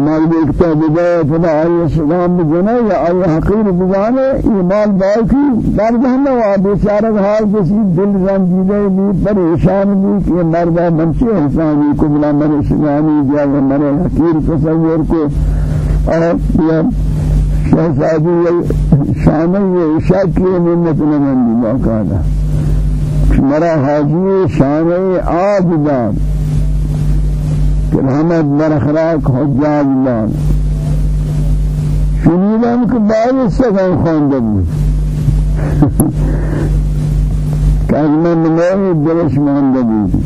Speaker 1: مال بیکتا بجائے فدا آئی سلام بجنے یا آئی حقیر بجانے ایمان باقی در جہنم بیچارت حال کسی دل رنجیدے بھی پریشان بھی کہ مردہ منچے حسانی کو مرے شگانی جا مرے حقیر تصور کو اور شہزادی شانی یہ شاکی منت نمندی باقاعدہ. مرا حاجی شانی آبدان کہ رحمت برخراک حجاج لأن شنیدم کہ باعث سگن خونده بود. که از من نمایی دلش مانده بود.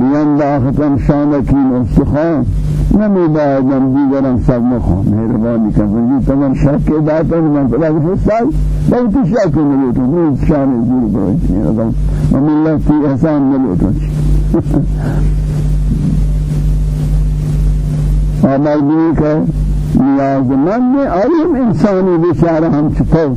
Speaker 1: بیان داختم شانکین استخوان نمی بایدم دیگرم سب مخوام مهربانی کن. ولی تمام شک داتا من فلا بفستای بہت شک ملیتو نیز شان زور بایدی من اللہ تی احسان ملیتو آمال بھی کہ نیازمند آیم انسانی بیچاره هم چطور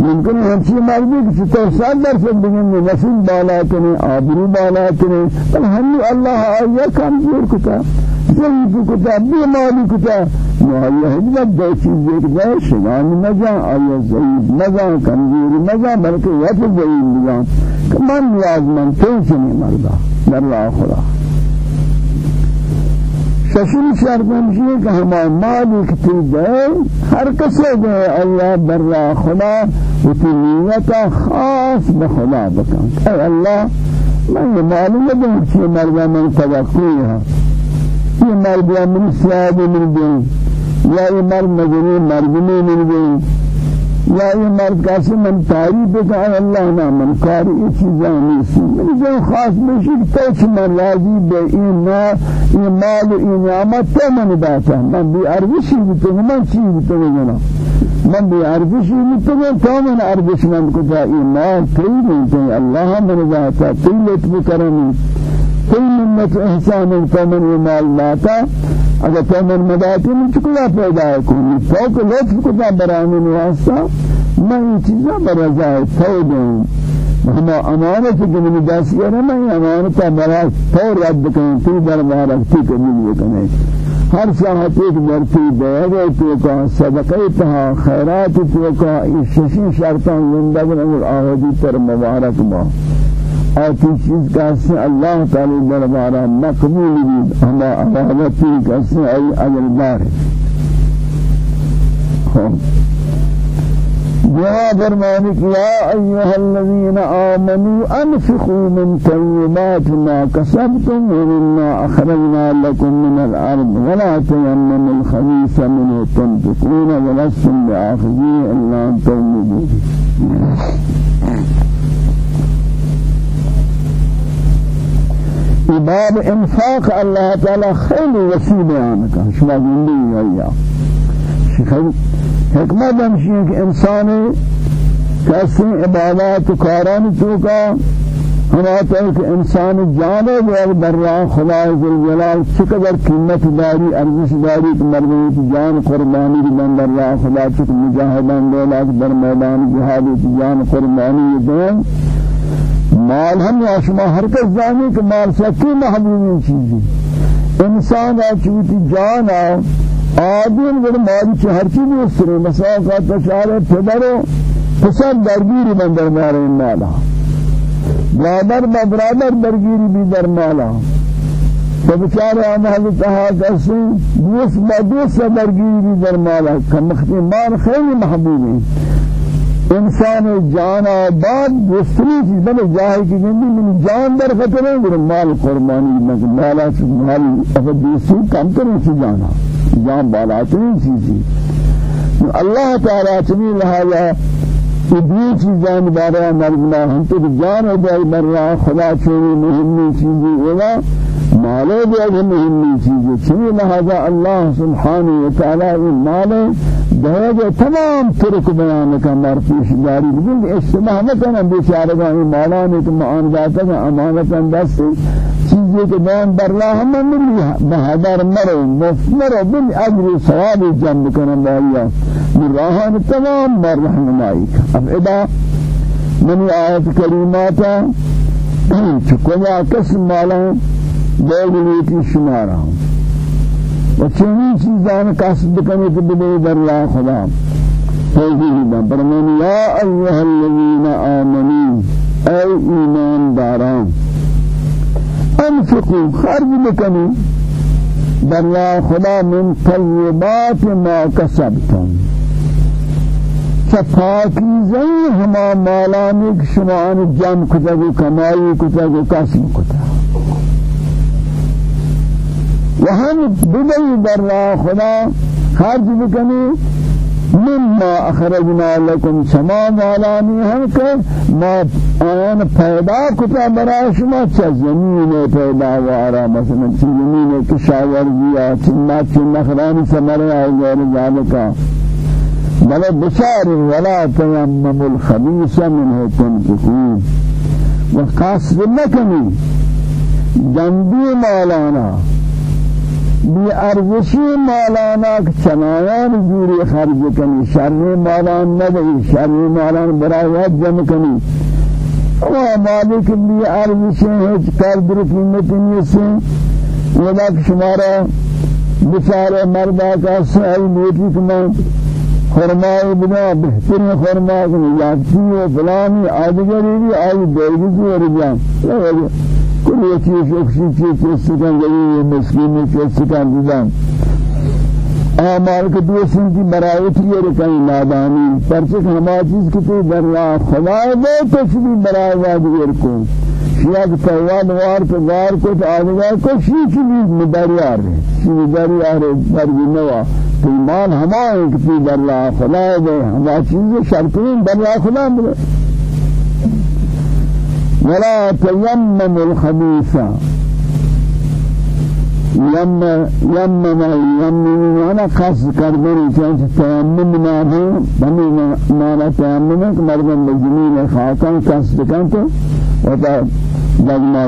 Speaker 1: ممکن ہے ہمچی مردی کہ چطور سال در سے بگن نسل بالا کنے آبرو بالا کنے بل ہمی اللہ آیا کمزور کتا ضعیف کتا بیماری کتا آیا حجمت دو چیز ایک دے شگان آیا ضعیف مزا کمزور مزا بلکہ وقت ضعیف مزا کہ من نیازمند تو چنی مردا در اللہ خدا ششم شرط ہمشی کہ ہما مالک تی دے ہر کسے دے اللہ برا خدا و تی نیتا خاص بخدا بکن اے اللہ من معلوم دوں کہ مرد من توقعی ہے یہ مرد من سیاد من دیں یا یہ مرد مجنی من دیں یا یہ مرد کاسی من تعریف کا اللہ نا من کاری یہ چیزاں نہیں سی من جو خاص مشک توچ من راضی بے این نا این مال این نعمت تو من باتا. من بی ارزشی بیتو من چی بیتو جنا. من بی ارزشی بیتو تو من من کتا. این مال تی بیتو من باتا تی کرمی تی منت احسان تو من مال باتا اگر تو من مداتی من چکلا پیدا کنی؟ کہ لطف کتا برانی واسطہ میں یہ چیزاں برزا تو دوں ہم امانت کے من داس ہے میں امانت برا تو رد کریں تو دربار رکھتی کرنی یہ کنے ہر ساعت ایک برتی دے تو کا صدقہ تھا خیرات تو کا ششی شرطاں زندگی اور آہدی پر مبارک با آتی چیز کسی اللہ تعالی دربارہ مقبول بھی ہما عبادتی کسی ای أجل دار. جاء فرمانك يا أيها الذين آمنوا أنفقوا من طيبات ما كسبتم ومما أخرجنا لكم من الأرض ولا تيمموا الخبيث منه تنفقون ولستم بآخذيه إلا أن باب انفاق الله تعالى خير وسيع بیان شما زندگی یا حکمت ہمشی کہ انسان کسی عبادات کاران تو کا ہماتا ہے کہ انسان جانے و در راہ خدا ذوالجلال چقدر قیمت داری ارزش داری کہ مردی جان قربانی کی در راہ خدا چک مجاہدان دولت در میدان جان قربانی دیں۔ مال ہم یا شما ہر کس جانے کہ مال سکی محبوب چیزی انسان اچوتی جان آدم گر مال چه ہر چیز استری مساقا تشار پدر پسر درگیری من در مال مالا برادر با برادر درگیری بھی در مالا تو بچارے ہم حضرت کسی دوست با دوست درگیری بھی در مالا کمختی مال خیلی محبوب ہیں انسان جان آباد دوسری چیز بلے جاہی کی زندگی من جان در خطر ہے میرے مال قربانی مالا مال اگر دوسری کم کریں سی جانا جان بالا ترین چیزی۔ اللہ تعالیٰ چمی لہذا ادنی چیزان بارے مرمنا ہم تو جان و جائی برا خدا چونی مهمی چیزی اولا مالے بھی اگر مهمی چیزی۔ چمی لہذا اللہ سبحانہ وتعالی مالے دهج تمام ترک بیان کا مرتیش داری بگن اشتباه نکنن بیچارگان مالانی که معان داتا که امانتا دست چیزی که بیان بر راه من ملی بهدر مرو مفت مرو بل اجر ثواب جمع کنن بایا من راهان تمام بر رحمنائی اب ادا منی آیت کریماتا چکویا قسم مالا دوگلیتی شمارا ہوں و چنین چیزان کسب کنی که بدهی در الله خدا. توضیح دا برمانی یا ایها الذین آمنی ای ایمان داران انفقوا خرج بکنی. در الله خدا من طیبات ما کسبتم. چپاکیزه ہما مالانی که شما آن جمع کتگو کمائی کتگو کسب کتگو وهم بدأي در خدا خرج بکنی مما اخرجنا لكم سما مالانی ہم کہ ما آن پیدا کتا برای شما چه زمین پیدا وارا مثلا چه زمین کشاورزی یا چنا چه نخرانی سمرے آئی غیر ذالکا بل بشار ولا تيمم الخبيث منه تنفقون وقاصد نکنی. جنبی مالانا. بی ارزشی مالانا چنایان جوری خرج کنی شر مالان ندهی شر مالان برایت جمع کنی. و مالک بی ارزشی هیچ قدر قیمت نیست ولا شمارا بچارے مردا کا سہی موٹی کما خرمائی بنا بہترین خرما کو یاتی و فلانی آدگری بھی آئی دیگی اور جان كل چیز اکسی چیز چیستکن جلی مسکین چیستکن دیدن آمال کے دو سنتی برایتی یہ رکھیں نادانی پرچک ہما چیز کی تو در لا خدا دے تشبی برای وادیر کو شیعہ تواد وار کو وار کو تو آدھگار کو شیع چیزی مداریار ہے شیع مداریار برگی نوا تو ایمان ہما ہے تو در لا خدا دے ہما چیز شرطین در لا خدا دے ولا تيمم الخبيث. يم يم ما يم أنا خاص كربوني كان تيمم ما هو بني ما لا تيمم كمرض بجميل خاطر خاص كانت وتا دغما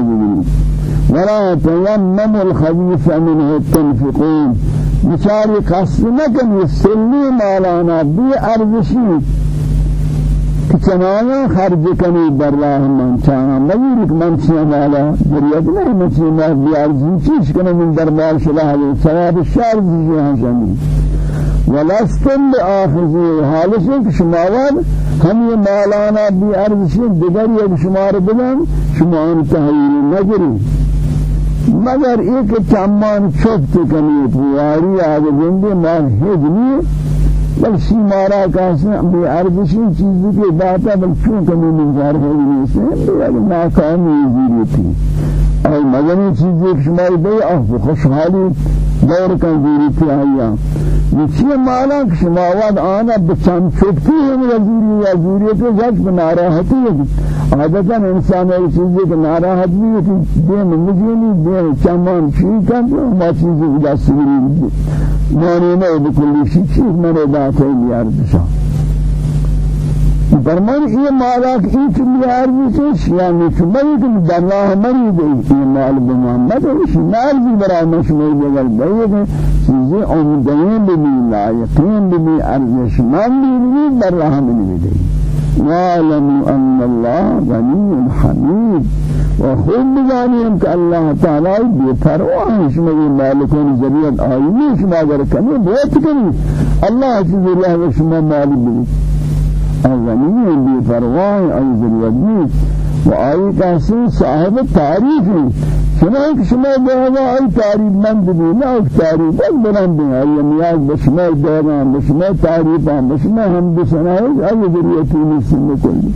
Speaker 1: ولا تيمم الخبيث منه تنفقون مثال خاص ما كان يسلي مالانا بي أرزشي چنانا خرج کنی در راه من چانا. مگیر که من چیه مالا بریاد نہیں من چیه مالا بیارزی. چیش کنم من دربار شلاه ثواب شهر دیجی هنشانی ولستم بآخذی حالش ہے کہ شماوان ہم یہ مالانا بی ارزشی دیگر یک شمار بدن شما ان تحویل نگری مگر ایک چمان چوبت کنی پواری آگے جندے مال ہجنی بل شمارا کاسن بے ارزشی چیزی کے باتا بل چون کمی منظار ہے نہیں سے بل ناکامی زیری تھی۔ اور مدنی چیزی ایک شماری بے آف خوشحالی دور کن زیری تھی آیا. یہ مالا کہ شماواد آنا بچان چھوٹتی ہے وزیری یا زیری تو زج بناراحتی ہے عادتا انسان ایک چیزی کہ ناراحت بھی ہے دے مجھینی دے چمان چیز کن تو ما چیزی ادا سوری مانی نه بکلی شی چیز مرے داتے لیار دشا فرمان یہ مالا کہ ایچ لیار دشا یعنی چمئی کہ در راہ مری گئی یہ مال بمحمد ہے اسی مال بھی برای مشمول بگر گئی کہ چیزیں عمدین بھی لائقین بھی ارزش من بھی در راہ مری گئی وعلموا ان الله غني حميد وخود بجانیم کہ اللہ تعالی بے پرواہ شما مالکون ذریعہ آئینی شما اگر کمی بیت کنی اللہ چیز اغنی بے پرواہ آئی ذریعہ نیت و آئی کسی صاحب تعریف شما کہ شما بہوا آئی تعریف مند بھی نہ ایک تعریف ایک بلند ہے آئی نیاز بشما دیوان بشما تعریفان بشما حمد سنائے آئی ذریعہ تینی سن کلی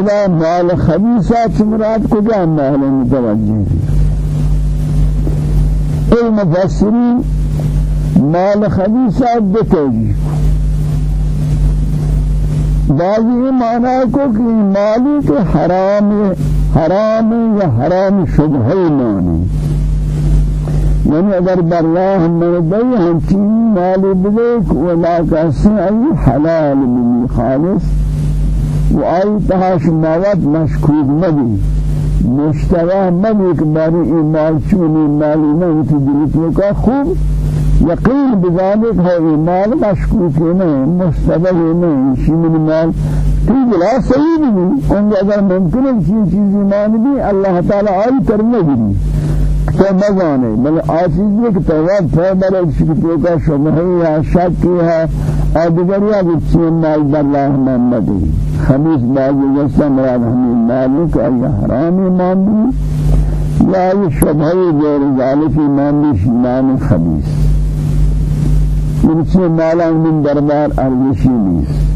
Speaker 1: إذا مال خبيثات مراد کجا مال متوجه. المفسرين مال خبيثات بتوجيه بعضی معنی کو کہ مالی کے حرام حرام یا حرام شبہ معنی. یعنی اگر بالله من دی ہم چین مالی بلیک ولا کسی حلال بلی خالص و آئی تهاش مواد مشکوک مبی مشتبه مبی که باری مال چونی مالی نمیتی دلیتو که خوب. یقین بذلك ہے یہ مال مشکوک نہیں مشتبه نہیں شمن مال تو بلا صحیح نہیں ان اگر ممکن ہے چیز چیز ایمان بھی اللہ تعالی آئی کرنے بھی تو مزانے بل آسیزی کہ تواب پیمر شکتوں کا شبہ ہے شک ہے اور دیگر یا بچین مال در اللہ محمدی خبیث بعضی جسا مراد ہمیں مالک یا حرام ایمان بھی یا یہ شبہی غیر ذالک ایمان بھی شمان خبیث مرچی مالان من دربار ارزشی نیست.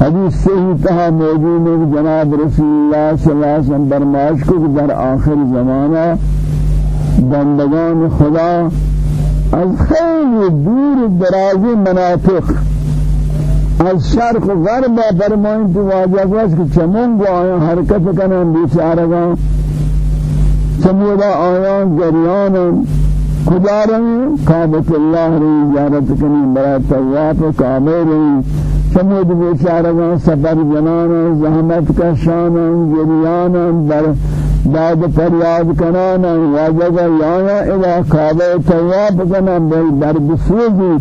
Speaker 1: حدیث صحیح تہا موجود ہے جناب رسول اللہ صلی اللہ علیہ وسلم برماش کو در آخر زمانہ بندگان خدا از خیلی دور درازی مناطق از شرق غرب فرمائیں تو واجہ واس کہ چمون کو آیا حرکت کنن بیچارگا چمودا آیا گریان کجا رہی کعبت اللہ رہی زیارت کنی برای طواف کعبے رہی سمود بیچارگان سفر جنان زحمت کا شان گریان بر بعد فریاد کنان واجب یا إلى کعبہ تواب کنان بر بسوزی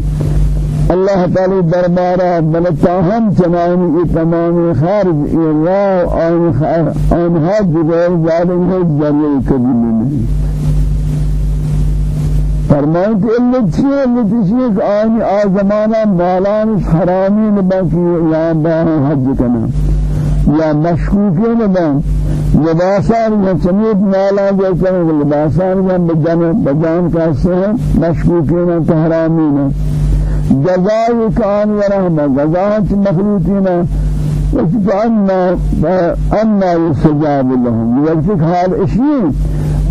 Speaker 1: اللہ تعالی دربارہ بلتا ہم چنان یہ تمام خارج اللہ آن حد غیر ظالم ہے ذریعہ کبھی نہیں فرمائیں کہ اللہ چیئے اللہ چیئے کہ آنی آزمانا مالان حرامی نباکی یا باہ حج کنا یا مشکوکی نبا لباسان یا سمید مالا جیسا لباسان یا بجان کاسے ہیں مشکوکی نا تحرامی نا جزائی کان ورحمہ جزائی چی مخلوطی نا فأنا أنا يستجاب لهم يوجد حال إشيين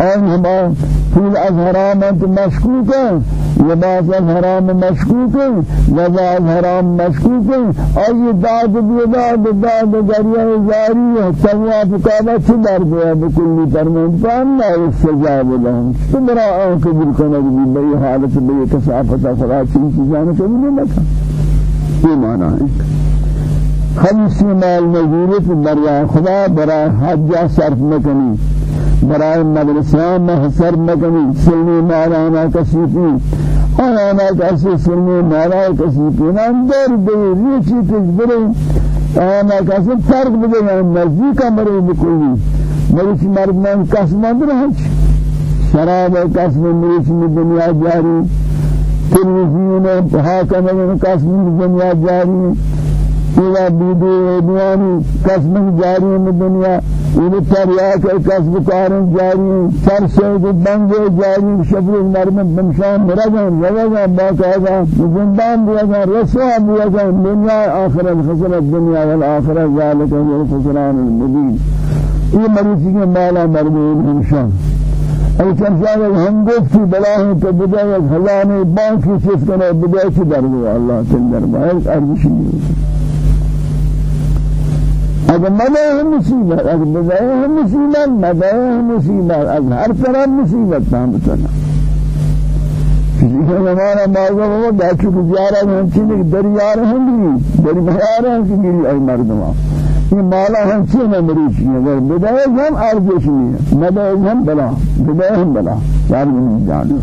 Speaker 1: أن هما پھول از حرامت مشکوک ہیں لباس از حرام مشکوک ہیں غذا از حرام مشکوک ہیں اور داد بیداد داد ذریعہ جاری ہے سواب کعبہ چھ در دیا بکلی؟ فرمان فانا استجاب لهم تو برا آن قبول کنگ بھی بئی حالت بئی کسافت خدا چین چیزان قبول لکھا یہ معنی ہے خمسی مال مزورت برای خدا برای حجہ صرف مکنی برای مدرسان محصر مکنی سلمی مالانا کسیفی آنانا کسی سلمی مالا کسیفی نام در دیر ریچی تجبری آنا کسی فرق بده. نزدیک مری بکلی مریچ مردمان کسمان رهش شراب کسم مریچ دنیا جاری. تلویزیون حاکم کسم دنیا جاری. إلى بيدي دياني كسب جاري من الدنيا إلى ترياك كسب كارن جاري سرسه بنج جاري شبر المرمى بمشان مرجان رجان باقاعدة زندان بيجان رسوا بيجان دنيا آخرة خسر الدنيا والآخرة ذلك هو الخسران المبين. یہ مریضی کے مالا مرمون ہمشان ای چنشان ہم گفتی بلاہیں تو بدای خزانے بانکی چیز کنے بدای چی در اللہ تندر باید ارزشی نہیں اگر مدے ہم مصیبت؟ اگر بدائے ہم مصیبت؟ مدے ہم مصیبت؟ اگر ہر طرح مصیبت نام بتنا کسی ہمارا ماغا وہ داچو کو زیارہ ہم چیزیں دریا رہے ہیں دری بہار ہیں کہ میری ای مردمہ یہ مالا ہم چیزیں مریض ہیں اگر بدائے ہم ارزش نہیں مدے ہم بلا. بدائے ہم بلا. چار من جانو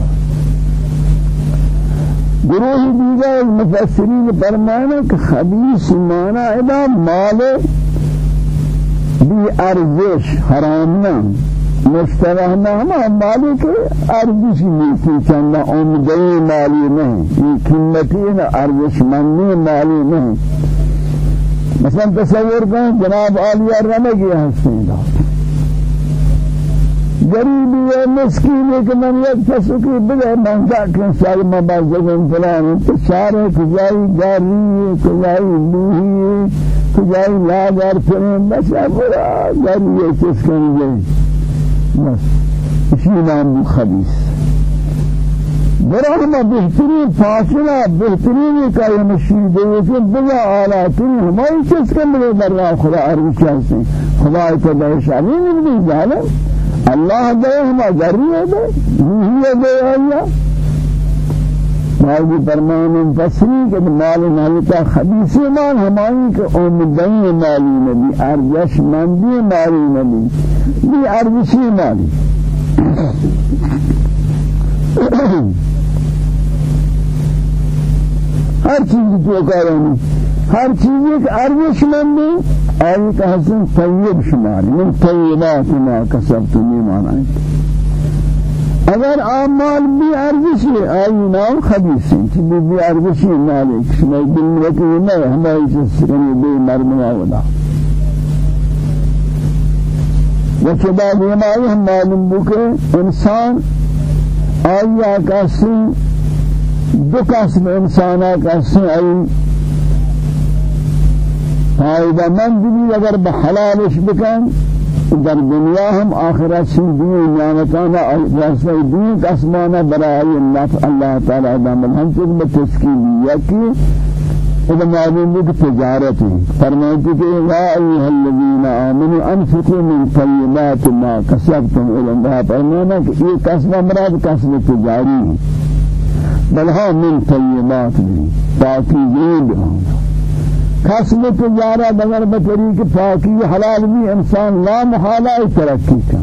Speaker 1: گروہ دیگر مفسرین فرمانا کہ خبیث مانا ادا مال بی ارزش حرام نه مشتبه اما مالی که ارزشی نیستی چند عمده مالی نه. این قیمتی نه ارزش منی مالی نه. مثلا تصور کن جناب عالیہ رمگی ہستی دا غریبی ہے مسکین ہے کہ من یک فسکی بگئے منگا کن سال مبازگن فلان. تو سارے کجائی کجائی لوہی کجای لا دار کنیم بس برا در یہ کس کنگے بس اسی نام خبیث برا ہم بہترین فاصلہ بہترین کاری مشید ہے کہ بلا آلاتین ہماری کس کنگے در راہ خدا عربی چاہتے ہیں خدا اتباع شامی نہیں ظالم اللہ دے ہما ذریعہ دے یہ دے اللہ مالی فرمان فسری کہ مال مالکا خبیث مال ہماری کہ اومدین مالی نبی ارجش مندی مالی نبی بی ارجشی مالی. ہر چیز تو کارانی ہر چیز ایک ارجش مندی آئی کہ حسن طیب شماری من طیبات ما کسبتنی مانا ہے اگر اعمال بی ارزشی آئی نام خبیثی چی بی بی ارزشی مالک شما دل وکی نہ ہماری چیز کنی بی مرمنا ودا وچہ بعد ہماری ہم معلوم بکے انسان آئی آکاسی دو قسم انسان آکاسی آئی فائدہ مند بھی اگر بحلالش بکن در دنیا هم آخرت شن دین نعمتانا واسطه دین قسمانا برای نفع الله تعالی دامن. هم چیز بتسکیل یکی اذا معلوم ہے کہ تجارت ہے فرماتے کہ یا ایھا الذین آمنوا انفقوا من طیبات ما کسبتم إلى فرمانا کہ یہ کسب مراد کسب تجاری. ہے بل ہاں من بھی تاکہ یہ کسب تجارت اگر بطریق پاکی حلال بھی انسان لا محالہ ترقی کا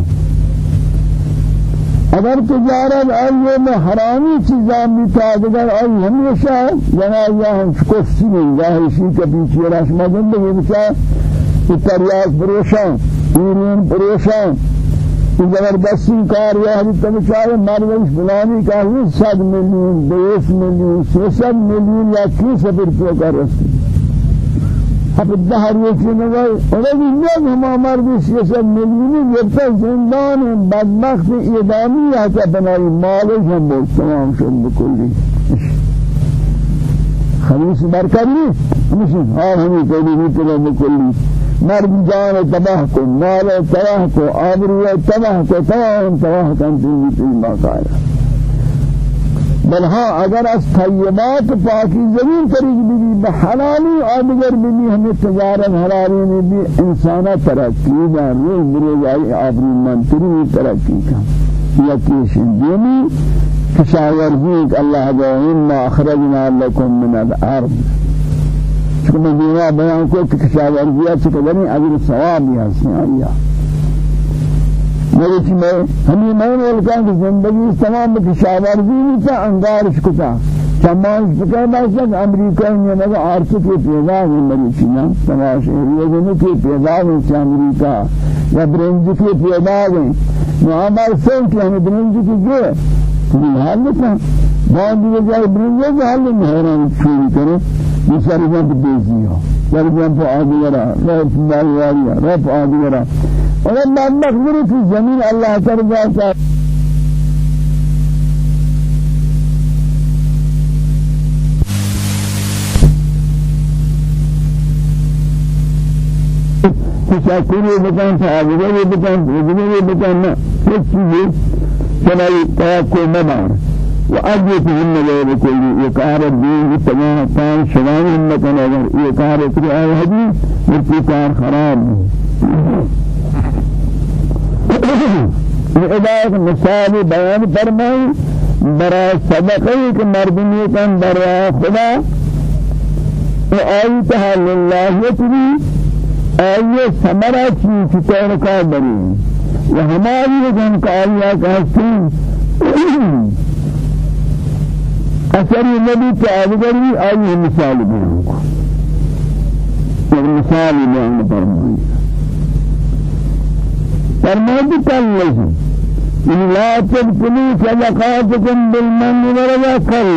Speaker 1: اگر تجارت آئیے میں حرامی چیزاں بھی تا اگر آئی ہمیشہ جنائیہ ہم شکفسی میں ظاہرشی کا پیچھے راشمہ زندگی بچا اتریاز پروشان ایرین پروشان زبردستی کار یا حدیث تمچار مروش فلانی کا ہی صد ملیون بیس ملیون سیصد ملیون یا کی سفر تو کر رسی اب الدهر يكين ولكن الناس هم مرضي سياسة مليوني يبقى زندان بدبخت إدامي حتى بناي مالك هم بول تمام شد بكل خميس بركبني مشين ها همي تولي بكل بكل مرد جان تباہ کو مال تباہ کو آبرو تباہ کو تمام تباہ کن تیزی ما قائلہ بل ہاں اگر از طیبات پاکی زمین طریق بھی بحلالی آدگر بھی ہمیں تجارت حلالی میں بھی انسانہ ترقی دا روز بروز آئی آبری منتری ترقی کا یکیش دینی کشاورزی کہ اللہ جو انا اخرجنا لکم من الأرض. چکہ دینا بیان کو کہ کشاورزی چکہ دنی اگر ثوابی ہستی آئیہ میری میں ہمیں میں نے کہ زندگی تمام کشاورزی میں تھا انگارش کتا چمان فکر باشد امریکا میں مگر آرچ کے پیدا ہے میری چینا تماش یہ نے کے پیدا ہے امریکا یا برنج کے پیدا ہے معامل کہ ہم برنج کی گئے تو حال میں بعد یہ جائے برنج کے حال میں حیران شروع بیچارے جان بیزی ہو۔ چل جان تو آدھی ورا رف مال رف آدھی ورا۔ ولما مقبر في زمين الله ترضى تشاكري بكان تعبدي بكان وجنبي بكان شيء كما يتوقع ممار وأجيتهم له بكل يقار الدين تمام كان شوان المكان أجر يقار تري آية هدي مرتكار خراب. ادایت مثال بیان فرمائی برای صدقه که مردمی کن برای خدا. تحال اللہ یتری آئی سمرہ چیز چطور کا بری و ہماری جن کا آئیہ کہتے اثری نبی تعالی آئی مثال بیان کو مثال بیان فرمائی فرمائی کل إن لا تبطلوا صدقاتكم بالمن والذكر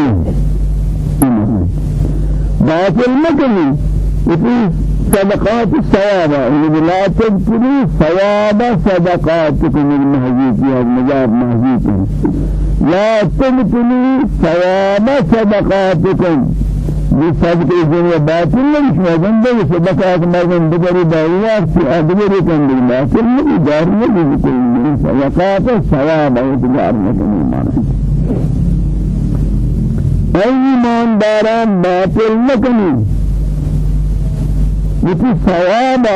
Speaker 1: باطل مكني وفي صدقات الثواب. لا تبطلوا ثواب صدقاتكم المهزيت يا المجاب مهزيت لا تبطلوا ثواب صدقاتكم. بصدق الدنيا باطل ليش ما جنبه صدقات ما جنبه بدري بايات في أدبر كان بالباطل من جارية بكل صدقات الثواب وتجار من ما أي من داران باطل مكني وفي ثواب